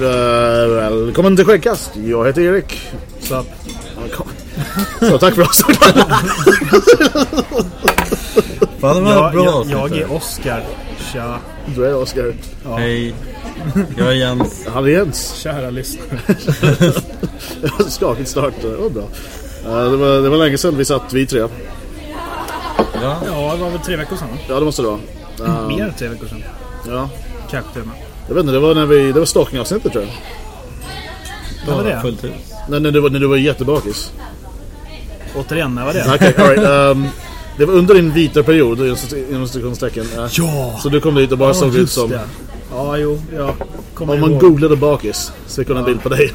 Välkommen till Skäggkast. Jag heter Erik. Så, Så tack för oss. Fan, det var jag, bra jag, jag är Oscar. Tja, Du är Oskar. Hej. Jag är Jens. Han är Jens. kära lyssnare. Skakigt start. Det var bra. Eh, Det var, det var länge sedan vi satt vi tre. Ja. Ja, det var väl tre veckor sedan? Ja, det måste det vara. Eh, Mer än tre veckor sedan. Ja. Kanske. Jag vet inte, det var när vi... Det var stalking-avsnittet tror jag. Vad var det? Fullt hus. Nej, när du var, när du var jättebakis. Återigen, när var det? Okej, alright. Um, det var under din vita period, inom citationstecken. Eh, Ja! Så du kom dit och bara Ja, såg ut som... det. Ja, jo, jag kommer Om man ihåg. googlade bakis så fick hon en bild på dig.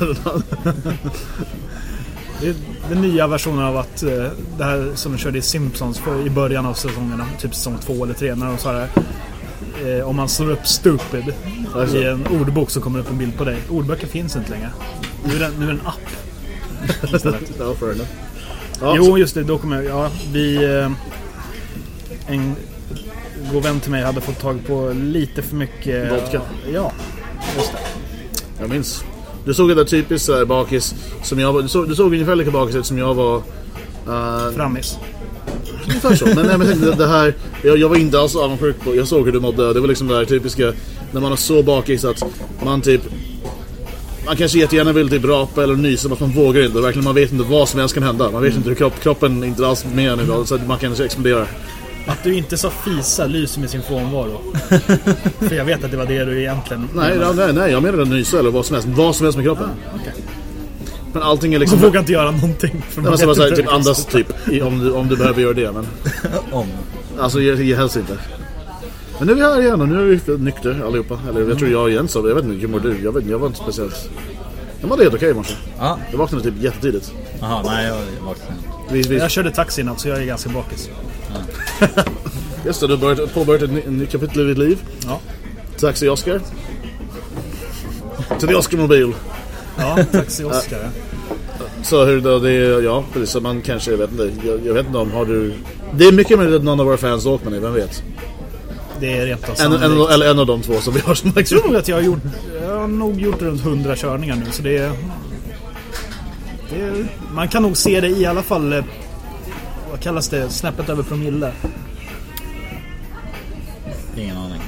Det är den nya versionen av att eh, det här som de körde i Simpsons för, i början av säsongerna, typ säsong två eller tre, när de sa det eh, Om man slår upp stupid Alltså. i en ordbok så kommer det upp en bild på dig. Ordböcker finns inte längre. Nu är det, nu är det en app. ja. Ja, Jo, just det. Då kommer jag... Ja, vi... eh, En god vän till mig hade fått tag på lite för mycket... Vodka. Ja, just det. Jag minns. Du såg det där typiskt så här bakis som jag var. Du såg, du såg ungefär lika bakis ut som jag var. Uh, Frammis. ungefär så. Men, nej, men det, det här, jag, jag var inte alls avundsjuk på. Jag såg hur du mådde. Det var liksom det här typiska när man är så bakis att man typ man kanske jättegärna vill typ rapa eller nysa men man vågar inte. Verkligen, man vet inte vad som helst kan hända. Man vet inte hur kropp, kroppen inte alls med nu så att man kanske exploderar. Att du inte sa fisa lyser med sin frånvaro. För jag vet att det var det du egentligen... Nej, nej, nej, nej jag menar nysa eller vad som helst. Vad som helst med kroppen. Men allting är liksom... vågar inte göra någonting. För Man måste bara säga, inte typ andas typ om, du, om du behöver göra det. Men Om. alltså helst inte. Men nu är vi här igen och nu är vi nykter allihopa. Eller jag tror jag igen så. Jag vet inte hur mår du? Jag, vet, jag var inte speciellt... Jag mådde helt okej i morse. Ja. Jag vaknade typ jättetidigt. Jaha, nej jag var sent. Vi, vi, Jag körde taxi i natt så jag är ganska bakis. just det, du har börjat, påbörjat ett ny- nytt kapitel i ditt liv. Ja. Taxi Oscar. Till the Oscar-mobil. Ja, taxi Oscar. Så hur då, det är, ja precis, så man kanske, jag vet inte, jag, jag vet inte om, har du... Det är mycket möjligt att någon av våra fans åkt med dig, vem vet? Det är rent En, en, eller en av de två som vi har som Jag tror nog att jag har gjort... Jag har nog gjort runt 100 körningar nu så det är... Det är man kan nog se det i alla fall... kallas det? Snäppet över promille. Ingen aning.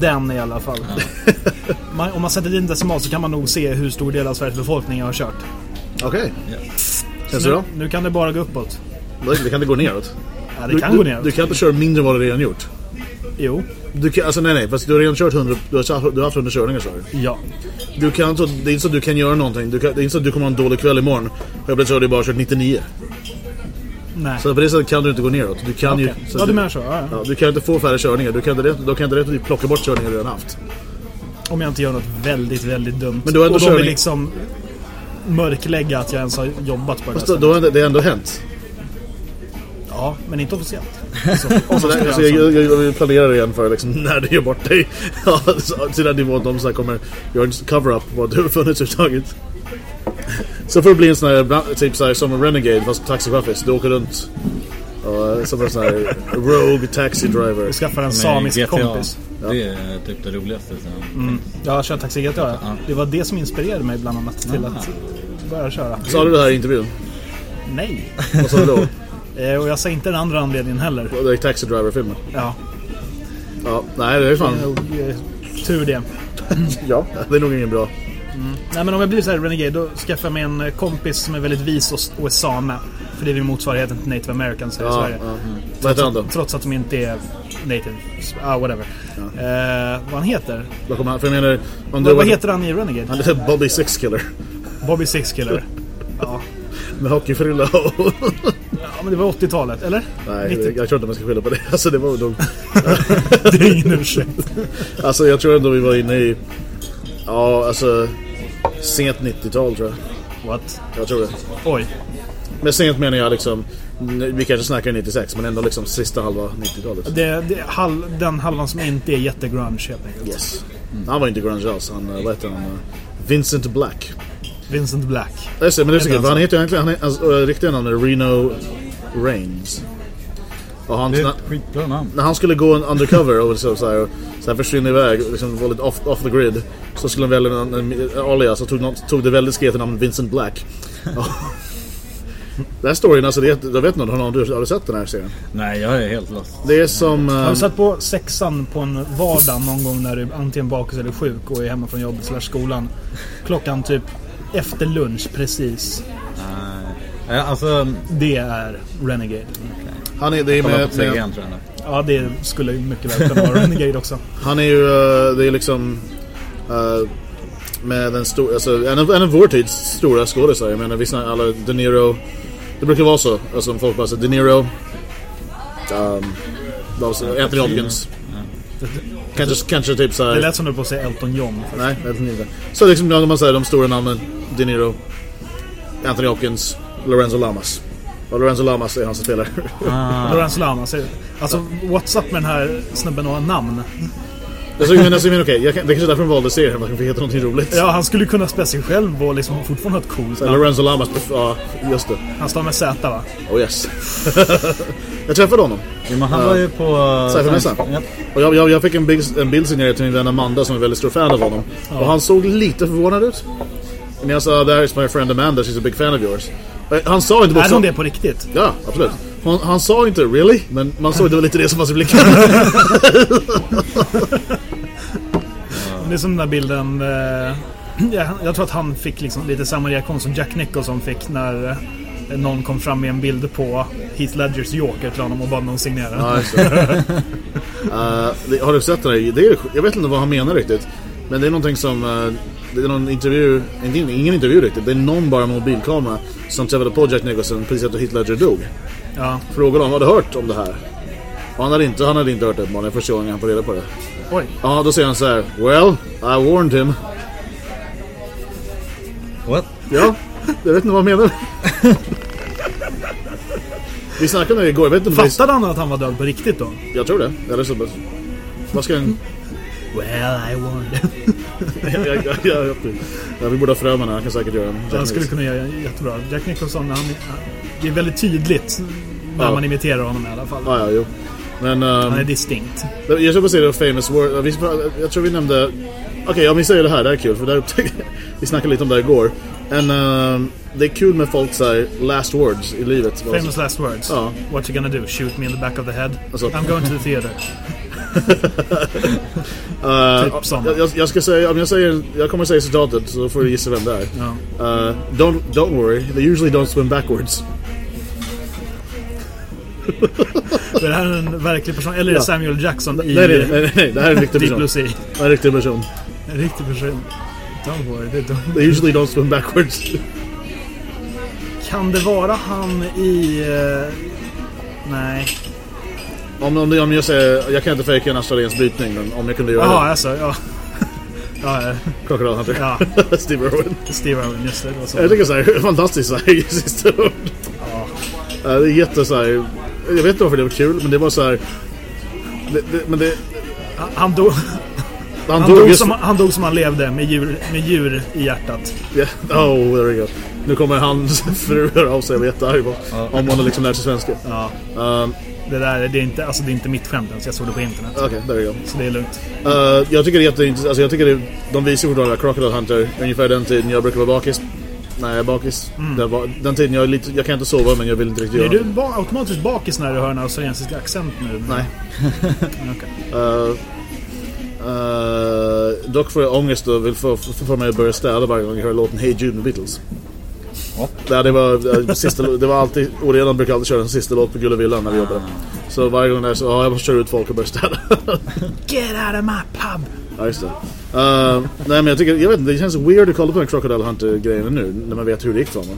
Den i alla fall. Man, om man sätter dit en decimal så kan man nog se hur stor del av Sveriges befolkning har kört. Okej, Ja. känns det Nu, bra? nu kan det bara gå uppåt. Det kan inte gå neråt. Ja, det Du, kan du, gå ner. du kan inte köra mindre än vad du redan gjort. Jo. Du kan, alltså nej nej, fast du har redan kört 100, du har, du har haft 100 körningar du. Ja. Du kan inte, det är inte så att du kan göra någonting. Du kan, det är inte så att du kommer ha en dålig kväll imorgon. Och jag plötsligt har du bara kört 99. Nej. Så på det sättet kan du inte gå neråt. Du kan Okej. ju... Ja, du menar så? Ja, ja. Ja, du kan inte få färre körningar. Du kan inte du kan inte rätt att plocka bort körningar du redan haft. Om jag inte gör något väldigt, väldigt dumt. Men du har ändå Och de vill körning- liksom mörklägga att jag ens har jobbat på det Fast där då, då har det ändå hänt. Ja, men inte officiellt. Så, det, alltså, jag, jag, jag planerar igen för liksom, när du gör bort dig. Ja, till den nivån de så här kommer göra en cover-up vad du har funnits överhuvudtaget. Så får det bli en sån här, typ så här, som en Renegade fast taxichaffis. Du åker runt uh, som en sån här rogue taxi driver. Och skaffar en samisk GTA, kompis. Det är typ det roligaste. Så. Jag kör Taxi GTA. ja. Ja. Det var det som inspirerade mig bland annat till att börja köra. Sa du det här i intervjun? Nej. Vad sa du då? Eh, Och jag säger inte den andra anledningen heller. Det är Taxi Driver-filmen. Ja, Ja, nej det är fan... eh, tur det. Ja, det är nog ingen bra. Nej men om jag blir så här renegade då skaffar jag mig en kompis som är väldigt vis och, och är same. För det är ju motsvarigheten till native americans här i Ja, Sverige. ja. Vad heter han då? Trots att de inte är native. Ah, whatever. Eh, vad han heter? Vad kommer han? För jag menar... Vad, vad var- heter han i Renegade? Han heter Bobby Sixkiller. Bobby Sixkiller. Ja. Med hockeyfrilla och... ja, men det var 80-talet, eller? Nej, 90. jag tror inte man ska skylla på det. Alltså det var nog... Det är ingen ursäkt. Alltså jag tror ändå vi var inne i... Ja, alltså... Sent 90-tal tror jag. What? Jag tror det. Oj. Med sent menar jag liksom... Vi kanske snackar 96, men ändå liksom sista halva 90-talet. Det, det, halv, den halvan som inte är jättegrunge helt enkelt. Yes. Han var inte grunge alls. Han, eh, vad heter han? Eh, Vincent Black. Vincent Black. Just det, men det är så kul. han heter egentligen, han hans äh, riktiga namn är Reno Reigns. Och han, Det är när, ett skitbra namn. när han skulle gå en undercover och så, så, här, så här försvinna iväg, liksom var lite off, off the grid. Så skulle han välja en, en, en alias och tog, tog det väldigt sketa namnet Vincent Black. Den här storyn, alltså det, jag vet inte om du har du sett den här serien? Nej, jag är helt lost. Det är som... Har eh, du satt på sexan på en vardag någon gång när du antingen bakis eller sjuk och är hemma från jobbet eller skolan? Klockan typ efter lunch precis. Nej. Eh, Alltså, Det är Renegade. Han är, det är med, med, jag. Ja, det skulle mycket väl kunna vara Renegade också. Han är ju, eh, det är liksom eh, med den stora, alltså en av, en av vår tids stora skådisar. Jag menar vi snackar alla De Niro. Det brukar vara så, alltså folk bara säger De Niro. Um, Anthony Hopkins. Kanske, kanske typ Det såhär, lät som du på att säga Elton John. nej jag vet inte. Så liksom när man säger de stora namnen, De Niro, Anthony Hopkins, Lorenzo Lamas. Och Lorenzo Lamas är han som spelar. Lorenzo Lamas. Alltså, what's up med den här snubben och namn? alltså, men, alltså, men okej, kan- det är kanske är därför de valde serien, man kan få heta någonting roligt. Ja, han skulle kunna spela sig själv och liksom fortfarande ha ett coolt namn. Lorenzo Lamas, ja just det. Han står med Z va? Oh yes. jag träffade honom. Jo, men han var ju på... uh, Cybermässan. Japp. Och jag, jag, jag fick en bild, en bild signerad till min vän Amanda som är väldigt stor fan av honom. Och han såg lite förvånad ut. Men jag sa, there is my friend Amanda, she's a big fan of yours. Eh, Han sa inte Är bokstav- hon det på riktigt? Ja, absolut. Han, han sa inte 'really' men man såg det var lite det som fanns i blicken. Det är som den där bilden... Eh, ja, jag tror att han fick liksom lite samma reaktion som Jack Nicholson fick när eh, någon kom fram med en bild på Heath Ledgers Joker till honom och bad någon signera. ja, det, har du sett den här? Det är, jag vet inte vad han menar riktigt. Men det är någonting som... eh, det är någon intervju, ingen, ingen intervju riktigt. Det är någon bara mobilkamera som träffade på Jack Nicholson precis efter Ledger dog. Ja. Frågade om har du hört om det här? Och han hade inte, han hade inte hört det uppenbarligen första gången han får reda på det. Oj. Ja, då säger han så här: Well, I warned him. What? Ja, jag vet inte vad han menar. Vi snackade om det igår, jag vet inte det Fattade han att han var död på riktigt då? Jag tror det. Eller så. Vad ska en... Well, I warned jag, jag, jag, jag, ja, vi borde ha Fröman här, han kan säkert göra en. Han skulle kunna göra jättebra. Jack Nicholson, han, det är väldigt tydligt när Ja. man imiterar honom i alla fall. Ja, ja, jo. Men... Han är distinkt. jag ska bara säga det famous word. Jag tror vi nämnde... Okej, om vi säger det här, det här är kul. För där upptäckte, vi snackade lite om det här igår. En, ehm, det är kul med folk såhär, last words i livet. Famous last words. Ja. What you gonna do? Shoot me in the back of the head? Alltså- I'm going to the theater. Uh, Typ såna. jag, jag, ska säga, om jag säger, jag kommer säga citatet så får du gissa vem det är. Ja. Uh, don't, don't worry, they usually don't swim backwards. Det här är en verklig person. Eller är det Ja. Samuel Jackson i Nej, nej, nej, nej, det här är en riktig Deep person. Blue Sea? Det är en riktig person. En riktig person. Don't worry, they don't. They usually don't swim backwards. Kan det vara han i... eh, nej. Om, om, om jag säger, jag kan inte fejka en australiensk brytning, men om jag kunde göra Jaha, det. alltså. Ja. ja, eh, Crocodile Hunter. ja. Steve Irwin. Steve Irwin, just det. det var så. Jag tycker såhär, fantastiskt såhär, sista ord. Ja, det är jätte såhär, jag vet inte varför det var kul, men det var såhär... Men det... Han- dog, Han, han, dog dog just... som, han dog som han levde, med djur, med djur i hjärtat. Yeah. Oh, there we go. Nu kommer hans fru höra av sig, jag var jättearg på. Om hon har liksom lärt sig svenska. Ja. Um, Det där det är inte, alltså, det är inte mitt skämt ens. Jag såg det på internet. Okej, there we go. Så det är lugnt. Uh, jag tycker det är jätteintressant, alltså jag tycker det, de visar fortfarande Crocodile Hunter ungefär den tiden jag brukar vara bakis. Nej, jag är bakis. Den, var, den tiden jag är lite, jag kan inte sova men jag vill inte riktigt Är göra du det. ba- automatiskt bakis när du hör en australiensisk accent nu? Nej. Okej. Uh, uh, dock får jag ångest och vill få, få, få mig att börja städa varje gång jag hör låten Hey Jude med Beatles. Ja, det var, uh, sista, det var alltid, Oredan brukar alltid köra den sista låt på Gula Villan när vi jobbade. Så varje gång där så, ja jag måste köra ut folk och börja städa. Get out of my pub! Ja, just det. Uh, nej, men jag tycker, jag vet inte, det känns weird att kolla på den Crocodile Hunter-grejen nu, när man vet hur det gick för honom.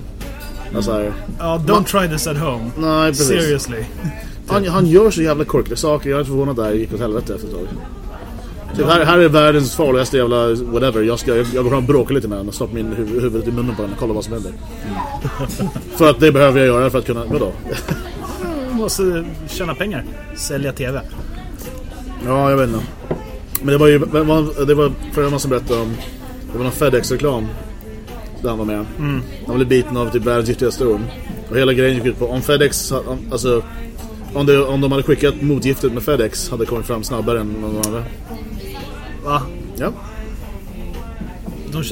Alltså, här, Ja, don't try this at home. nej, precis. Seriously. Han, han gör så jävla korkade saker, jag är inte förvånad där det gick åt helvete efter ett tag. Typ, här, här är världens farligaste jävla whatever, jag, ska, jag, jag och bråkar lite med honom och stoppar min huv, huvudet i munnen på honom och kollar vad som händer. för att det behöver jag göra för att kunna, vadå? Måste tjäna pengar. Sälja TV. Ja, jag vet inte. Men det var ju, det var, det var förra man som berättade om, det var någon FedEx-reklam. Där han var med. Mm. Han blev biten av typ världens giftigaste orm. Och hela grejen gick ut på, om FedEx, alltså om, det, om de hade skickat motgiftet med FedEx hade det kommit fram snabbare än någon andra. Va? Ja, De,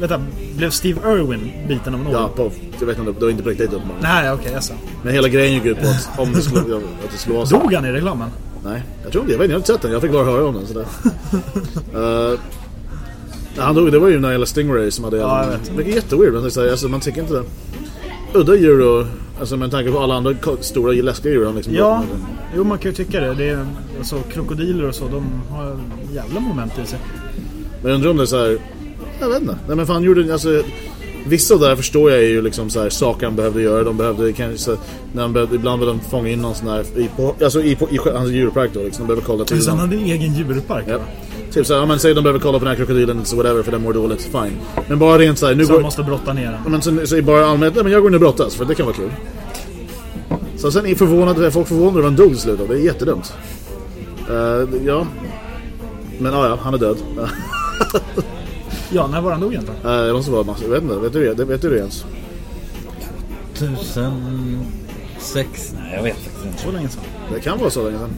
vänta, blev Steve Irwin biten av en orm? ja på, jag vet inte, det var inte på riktigt uppenbarligen. Nej, okej, jag sa. Men hela grejen gick ut på att om det skulle, att det skulle vara så. Dog han i reklamen? Nej, jag tror inte, jag vet inte, jag har inte sett den. Jag fick bara höra om den sådär. uh, han dog, det var ju när gäller Stingray som hade Ja, jag vet. Vilket är jätteweird, alltså, man tycker inte det. Udda djur alltså med tanke på alla andra stora läskiga djur han liksom Ja, jo man kan ju tycka det. det är, alltså, krokodiler och så, de har jävla moment i sig. Men jag undrar om det är så här. Jag vet inte. Nej men fan gjorde alltså Vissa av det här förstår jag är ju liksom så här saker han behövde göra. De behövde kanske när han behövde, ibland vill de fånga in någon sån här i, på, alltså i, på, i hans djurpark då liksom. De behöver kolla till Så han den. hade en egen djurpark. Ja. Typ såhär, ja men säg de behöver kolla på den här krokodilen så whatever för den mår dåligt, fine. Men bara rent såhär, nu Så går... måste brotta ner den. Ja, Men så, så är bara allmänt, nej men jag går in och brottas för det kan vara kul. Så sen är förvånade, folk förvånade över han dog slut det är jättedumt. Uh, ja. Men ja, ja, han är död. Ja, när var han dog egentligen? Uh, det måste vara massa, jag vet inte, vet du det, vet du det ens? 2006? Nej, jag vet faktiskt inte. Så länge sedan. Det kan vara så länge sedan.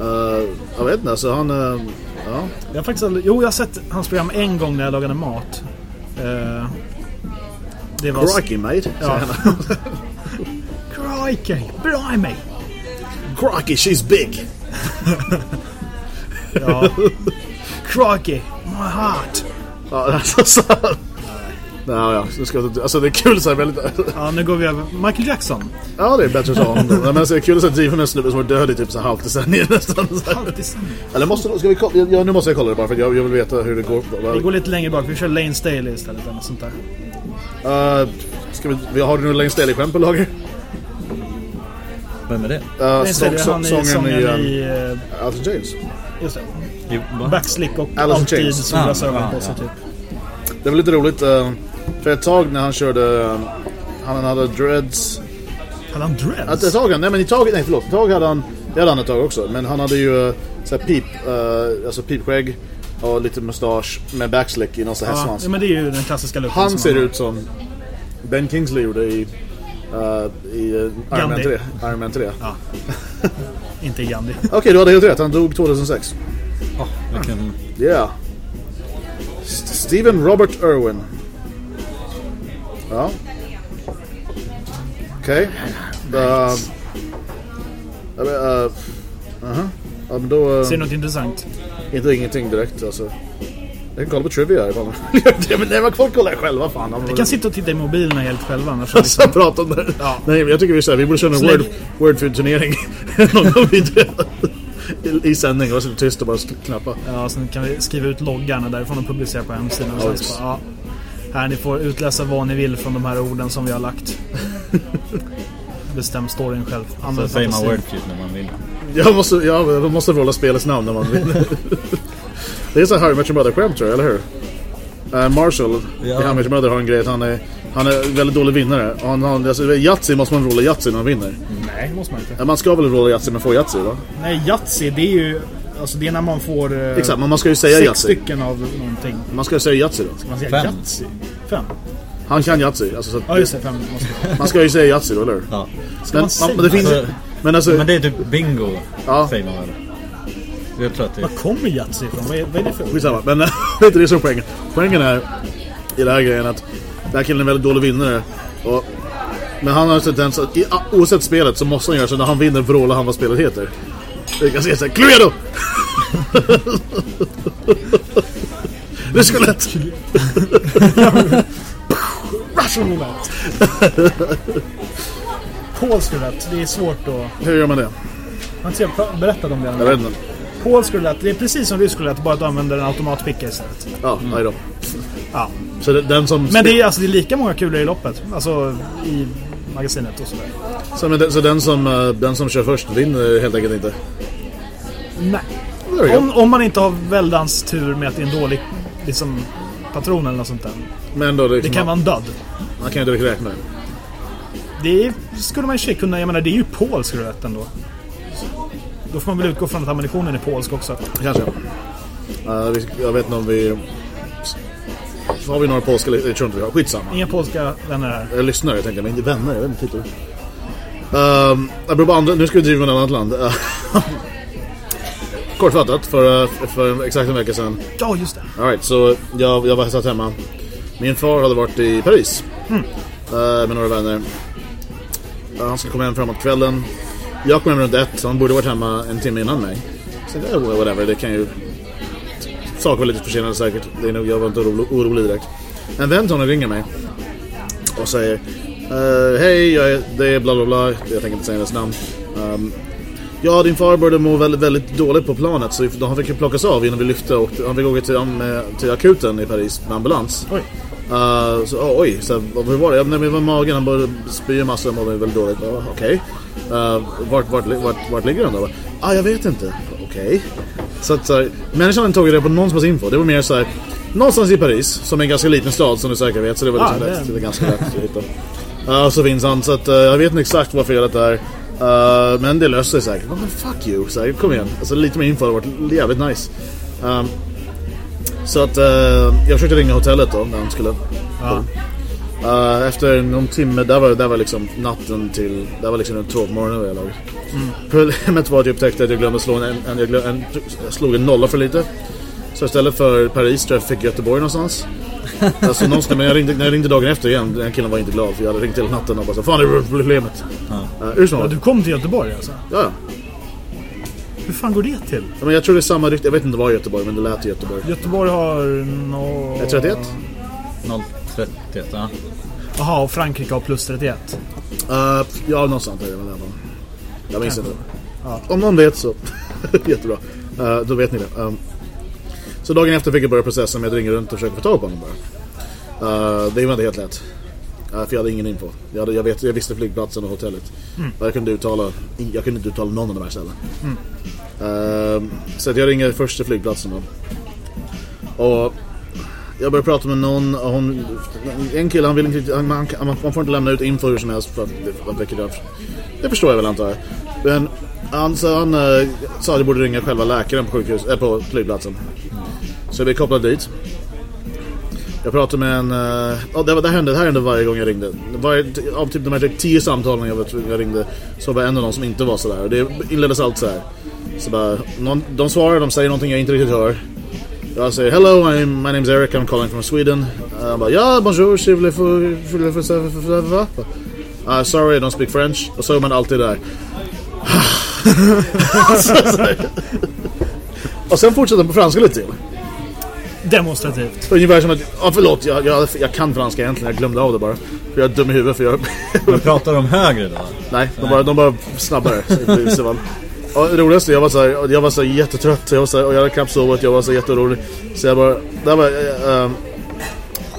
Uh, jag vet inte, alltså han... Uh, ja. Jag har faktiskt aldrig, jo, jag har sett hans program en gång när jag lagade mat. Eh, det var... Crikey mate, Ja. Crikey, blimey! Crikey, she's big! Ja. Crikey, my heart! Ja, alltså så... Ja, ja, det ska, alltså det är kul så här väldigt... Ja, nu går vi över. Michael Jackson. Ja, det är bättre så. Men alltså, det är kul att se driva med en snubbe som var död i typ så här halvt decennier nästan. Alltid samma. Eller måste, ska vi kolla? Ja, nu måste jag kolla det bara för att jag, jag vill veta hur det går. Vi går lite längre bak, vi kör Lane Staley istället eller något sånt där. Uh, ska vi, vi har du någon Lane Staley-skämt på lager? Vem är det? Uh, Lane sång, Staley, sång, han är sången sångaren i... i... Uh, eh, Alton James. Just det. Backslick och Alice in alltid Chains. solglasögon Ah, på ah, sig ja. typ. Det var lite roligt. Uh, för ett tag när han körde... Han hade dreads. Hade han Att dreads? ett tag, nej men i tag, nej förlåt. Ett tag hade han... Det hade han ett tag också. Men han hade ju uh, så här pip... Uh, alltså pipskägg. Och lite mustasch med backslick i någon sån här Ja, ja, men det är ju den klassiska looken. Han ser har. ut som Ben Kingsley gjorde i, uh, i uh, Iron, Man Gandhi. 3. Iron Man 3. Ja. Inte Gandhi. Okej, du hade helt rätt. Han dog 2006. Oh, vilken... Yeah. St- Steven Robert Irwin. Ja. Okej. Uh, ja, men, uh, aha. Ja, men då... Uh, Ser du något intressant? inte ingenting direkt alltså. Jag kan kolla på Trivia ifall det. Men nej, man får kolla själva fan. Vi kan sitta och titta i mobilerna helt själva annars. Liksom. prata om det. Ja. Nej, men jag tycker vi, så här, vi borde köra en Släng- word, wordfood-turnering någon gång i, sändning och sitta tyst och bara knappa. Ja, sen kan vi skriva ut loggarna därifrån och publicera på hemsidan. Och Ja, här, ni får utläsa vad ni vill från de här orden som vi har lagt. Bestäm storyn själv. Så Använd säger man wordfeud när man vill. Jag måste, ja, man måste rolla spelets namn när man vill. det är så här I Met Your Mother-skämt tror jag, eller hur? Uh, Marshall Ja. i Your Mother har en grej att han är, han är väldigt dålig vinnare. Han, han, alltså, Yatzy måste man rolla Yatzy när man vinner. Nej, det måste man inte. Ja, Man ska väl rolla Yatzy men få Yatzy va? Nej, Yatzy, det är ju... Alltså det är när man får... eh, Exakt, men man ska ju säga Sex Yatzy. stycken av någonting. Man ska ju säga Yatzy då. Ska man säga Fem. Yatzy? Fem? Han kan Yatzy. Alltså, så att, Ja, just det. Fem måste. Man ska ju säga Yatzy då, eller? Ja. Ska Men, man säga? men det finns Alltså- Men alltså... Men det är typ bingo, Ja. säger man väl? Jag tror att det Var kommer Yatzy ifrån? Vad är, vad är det för? Skitsamma, men det är inte det som är poängen. Poängen är i den här grejen att den här killen är en väldigt dålig vinnare. Och, men han har en tendens att oavsett spelet så måste han göra så när han vinner vrålar han vad spelet heter. Det kan säga såhär, Cluedo! Det skulle lätt. Russian roulette! Polsk roulette, det är svårt att... Hur gör man det? Har inte jag berättat om det? Jag vet inte. Polsk roulette, det är precis som rysk roulette, bara att du använder en automatpicka istället. Ja, nej då. Ja. Så det, den som... Men det är, alltså, det är lika många kulor i loppet. Alltså i magasinet och sådär. Så, men den, så den, som, eh, den som kör först vinner helt enkelt inte? Nej. Om, om man inte har väldans tur med att det är en dålig liksom, patron eller något sånt där. Men då, Det liksom, kan vara en död. Man kan ju inte räkna det. Det skulle man sig kunna, jag menar det är ju polsk roulette ändå. Då får man väl utgå från att ammunitionen är polsk också. Kanske. Uh, vi, jag vet inte om vi... Har vi några polska... Jag tror inte vi har. Skitsamma. Inga polska vänner här. Jag lyssnar, jag tänker, men inte vänner. Jag vet inte. Um, apropå andra, nu ska vi driva med ett annat land. Kortfattat, för, för exakt en vecka sedan. Ja, just det. All right, så jag, jag var satt hemma. Min far hade varit i Paris. Mm. Uh, med några vänner. Uh, han skulle komma hem framåt kvällen. Jag kom hem runt ett, så han borde varit hemma en timme innan mig. Så det whatever, det kan ju... Saker var lite försenade säkert. Det är nog, jag var inte orolig, orolig direkt. En vän till honom ringer mig. Och säger uh, Hej, jag är, det är bla bla bla. Jag tänker inte säga hennes namn. Um, Ja, din far började må väldigt, väldigt dåligt på planet så han fick plockas av innan vi lyfte och han fick åka till, till akuten i Paris med ambulans. Oj. Uh, så, oh, oj, så, hur var det? Ja, men det var magen, han började spy massa och mådde väldigt dåligt. Okej. Uh, vart, vart, vart, vart ligger han då? Ah, jag vet inte. Okej. Så att så här, människan hade tagit det på någon som helst info. Det var mer så här, någonstans i Paris, som är en ganska liten stad som du säkert vet. Så det var liksom Ah, lätt, det- det ganska lätt att hitta. Uh, så finns han, så att uh, jag vet inte exakt vad felet är. Uh, men det löser sig säkert. Men fuck you, så här, kom igen. Alltså lite mer info hade varit jävligt nice. Um, så att uh, jag försökte ringa hotellet då när han skulle. Ja. Uh, efter någon timme, där var, där var liksom natten till, där var liksom en två på morgonen det här laget. Problemet var att jag upptäckte att jag glömde slå en, en, jag, glöm, en, jag slog en nolla för lite. Så istället för Paris tror jag fick Göteborg någonstans. alltså någonstans, men jag ringde, när jag ringde dagen efter igen, den killen var inte glad för jag hade ringt hela natten och bara så, fan det är problemet. Ja. Uh, Ja, du kom till Göteborg alltså? Ja. Hur fan går det till? Ja, men jag tror det är samma rykte, jag vet inte vad Göteborg men det lät Göteborg. Göteborg har... No... Är 31? 031, ja. Jaha, och Frankrike har plus 31. Uh, ja, någonstans är det väl fall. Jag minns inte. Ja. Om någon vet så, jättebra. Uh, då vet ni det. Um, så dagen efter fick jag börja processen med att ringa runt och försöka få tag på honom bara. Uh, det var inte helt lätt. Uh, för jag hade ingen info. Jag, hade, jag, vet, jag visste flygplatsen och hotellet. Och jag kunde uttala, jag kunde inte uttala någon av de här ställena. Uh, så att jag ringer först till flygplatsen då. Och jag började prata med någon och hon, en kille han vill inte han, han, man, får inte lämna ut info hur som helst för att, för, väcker jag, det förstår jag väl antar jag. Men han, så han eh, sa att jag borde ringa själva läkaren på, sjukhus, äh, på flygplatsen. Så jag blev kopplad dit. Jag pratade med en... Uh, det, var, det, här hände, det här hände varje gång jag ringde. Varje, av typ de här typ tio samtalen jag, vet- jag ringde så var en av dem som inte var sådär. Och det inleddes allt så här. Så bara, någon, de svarar, de säger någonting jag inte riktigt hör. Jag säger hello, I'm, my name's Eric, I'm calling from Sweden. Uh, han bara ja, bonjour, få- få- få- Uh, sorry, I don't speak French. Och så är man alltid där. Så- så här. och sen fortsätter på franska lite till. Demonstrativt. Ungefär som att, ja förlåt, jag, jag, jag kan franska egentligen, jag glömde av det bara. För jag är dum i huvudet för jag... Men pratar de högre då? Nej, de bara, de bara snabbare. Och det roligaste, jag var så här, jag var så här jättetrött jag var så här, och jag hade knappt sovit, jag var så jätteorolig. Så jag bara, det var, eh, eh, eh,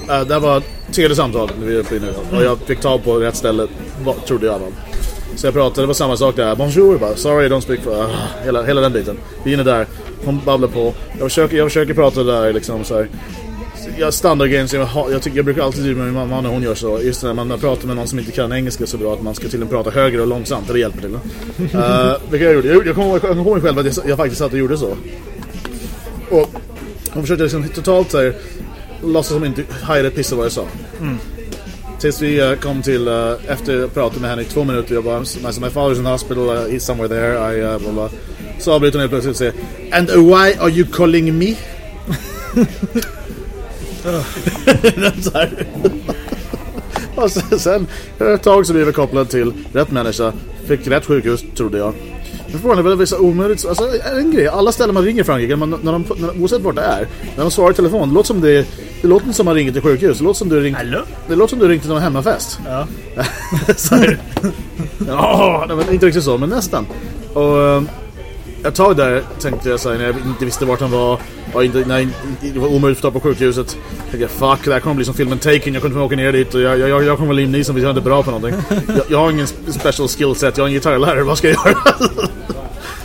äh, äh, där var tredje samtal vi är uppe i nu. Och jag fick tag på rätt ställe, vad, trodde jag i. Så jag pratade, det var samma sak där. Bonjour, bara, sorry don't speak for... Uh, hela, hela den biten. Vi är inne där, hon babblar på. Jag försöker, jag försöker prata där liksom så här. Jag standardgrejen som jag har, jag, tycker, jag brukar alltid driva med min mamma när hon gör så. Just när man pratar med någon som inte kan engelska så bra att man ska till och prata högre och långsamt. Det hjälper till. Uh, vilket jag gjorde. Jag, jag kommer kommer ihåg själv att jag, jag faktiskt satt och gjorde så. Och hon försökte liksom totalt så här, låtsas som inte hajade ett piss av vad jag sa. Tills vi eh, kom till, uh, efter att pratat med henne i två minuter, jag bara, my, my father's in hospital, uh, he's somewhere there, I, uh, blah, blah. Så avbryter hon helt plötsligt och säger And why are you calling me? Så här. och sen, sen ett tag så blev jag kopplad till rätt människa, fick rätt sjukhus, trodde jag. Men frågan är väl vissa omöjligt, alltså en grej, alla ställen man ringer i Frankrike, man, när de, när, oavsett vart det är, när de svarar i telefon, det låter som det, det låter inte som man ringer till sjukhus, det låter som du ringt, det låter som du ringt till någon hemmafest. Ja. Så här. Ja, det var inte riktigt så, men nästan. Och eh, ett tag där tänkte jag så här, när jag inte visste vart han var och inte, när det var omöjligt att få tag på sjukhuset. Tänkte jag, fuck, det här kommer bli som filmen Taken, jag kommer inte åka ner dit och jag, jag, jag kommer vara Liam Neeson, vi är inte bra på någonting. Jag, jag har ingen special skillset, jag är en gitarrlärare, vad ska jag göra?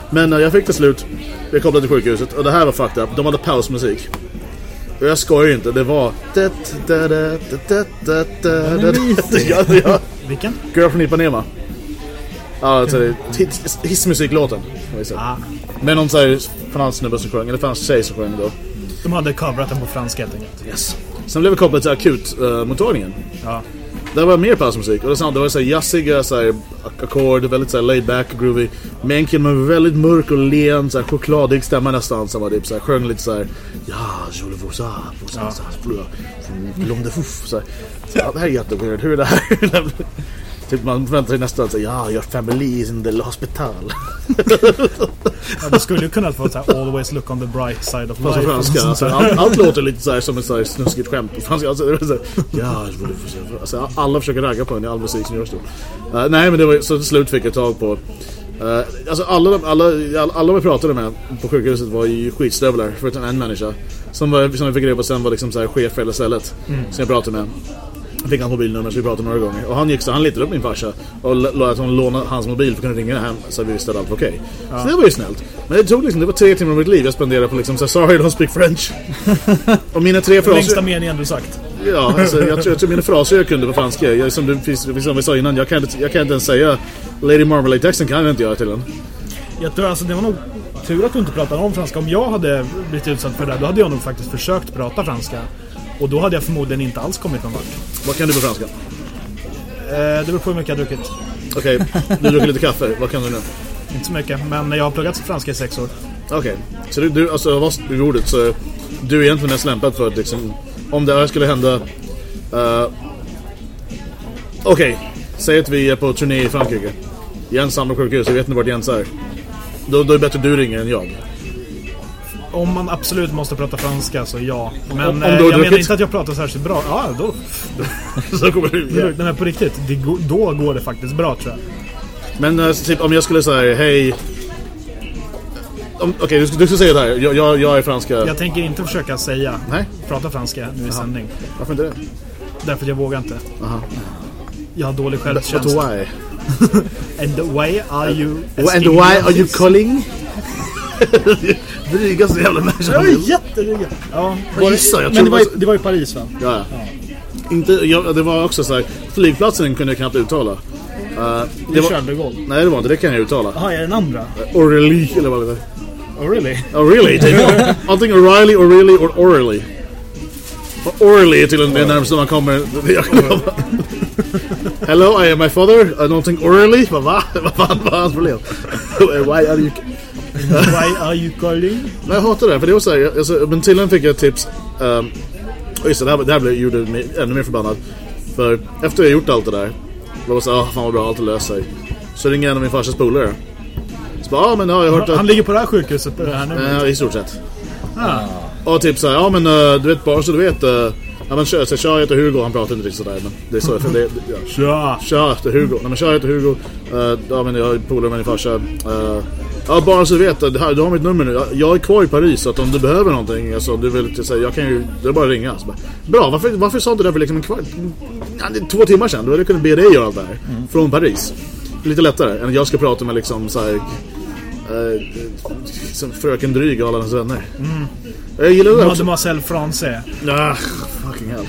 Men eh, jag fick till slut, jag kopplade till sjukhuset och det här var fucked up, de hade pausmusik. Och jag skojar inte, det var... Vilken? Girl från Ipanema. Ja, alltså, hit- hissmusiklåten. Ah, Med någon sån här fransk snubbe som sjöng, eller fransk tjej som sjöng då. de hade coverat den på franska helt enkelt. Yes. Sen blev vi kopplade till akutmottagningen. Ja. Där var mer pausmusik. Och det, sant, det var så här jazziga så här, ak- ackord, väldigt så här laid back, groovy. Med en kille med väldigt mörk och len, så här, chokladig stämma nästan. Som var typ så här, sjöng lite så här. Ja, je le fouf. Så här. Så, ja, det här är jätteweird, hur är det här? typ man förväntar sig nästan här, ja, your family is in the hospital. Ja, det skulle ju kunnat vara så här always look on the bright side of life. franska. Alltså, allt, allt låter lite så här som ett så här snuskigt skämt på franska. Alltså, det var så här, ja, alltså, alla försöker ragga på en i all musik som görs då. Eh, nej, men det var så till slut fick jag tag på eh, alltså alla, de- alla, alla, alla vi pratade med på sjukhuset var ju skitstövlar förutom en människa. Som, var, som jag fick reda på sen var liksom så här chef för hela stället. Som jag pratade med. Fick hans mobilnummer så vi pratade några gånger. Och han gick så han litade upp min farsa. Och lät honom låna hans mobil för att kunna ringa hem så vi visste att allt var okej. Så det var ju snällt. Men det tog liksom, det var tre timmar av mitt liv jag spenderade på liksom så sorry don't speak French. och mina tre Längsta fraser... meningen du sagt. Ja, alltså, jag, tror, jag tror mina fraser jag kunde på franska. Jag, som, du, som vi sa innan, jag kan, inte, jag kan inte ens säga Lady Marmalade-texten kan jag inte göra till den. Jag tror alltså det var nog tur att du inte pratade om franska. Om jag hade blivit utsatt för det där, då hade jag nog faktiskt försökt prata franska. Och då hade jag förmodligen inte alls kommit någon vart. Vad kan du på franska? Eh, det beror på hur mycket jag har druckit. Okej, du dricker lite kaffe. Vad kan du nu? Inte så mycket, men jag har pluggat franska i sex år. Okej, så du, du alltså vad du ordet så du är egentligen mest lämpad för att liksom om det här skulle hända uh, Okej, säg att vi är på turné i Frankrike Jens samlar sjukhus, jag vet inte vart Jens är då, då är det bättre du ringer än jag Om man absolut måste prata franska så ja. Men Om- om eh, du jag menar druckit- inte att jag pratar särskilt bra. Ja, då. Så kommer du Nej men på riktigt, det, då går det faktiskt bra tror jag. Men eh, typ om jag skulle säga hej Okej, du, ska- du ska säga det här, jag, jag, jag är franska Jag tänker inte försöka säga, Nej, prata franska nu i sändning. varför inte det? Därför att jag vågar inte. Aha. Jag har dålig But självkänsla. why? And way are you And why are you calling? Dryga så jävla människa Jag är jätteryggad. Ja, Jag gissar, jag men det var, det i- det var i Paris va? Ja. Inte, ja, det var också så här. Flygplatsen kunde jag knappt uttala. Uh, det Det var, Charles nej det var inte, det kan jag uttala. Jaha, är den andra? Orally eller vad det är. Oh really? Oh really? Det är Antingen O'Reilly, O'Reilly or Orally. Och Orally är tydligen det närmaste man kommer. det jag. Hello, I am my father. Uh, någonting Orally? Vad va? Vad fan var hans problem? Why are you... Why are you calling? Men jag hatar det för det var så här, alltså, men tydligen fick jag ett tips. Um, och just det, det här, det här gjorde mig ännu mer förbannad. För efter jag gjort allt det där, då var det så ah fan vad bra, allt löser sig. Så ringer en av min farsas polare. Så bara, ja men ja, jag har hört Han att... ligger på det här sjukhuset det här nu. Eh, I stort sett. Ah. Och typ såhär, ja men eh, du vet bara så du vet. Uh, ja men kör, så kör heter Hugo, han pratar inte riktigt sådär men det är så. För det, det, ja. Tja! Tja, heter Hugo. Nej men tja, heter Hugo. Uh, ja men jag har polare med min farsa. Uh, ja bara så du vet, här, du har mitt nummer nu. Jag, är kvar i Paris så att om du behöver någonting, alltså du vill säga, jag kan ju, det är bara att ringa. Så bara, Bra, varför, varför sa du det för liksom en kvart? Två timmar sedan, då hade jag kunnat be dig göra allt det här. Från Paris. Lite lättare än att jag ska prata med liksom såhär... Uh, som fröken Dryg och alla hennes vänner. Jag gillar det också. Mademoiselle Francais. Ah, fucking hell.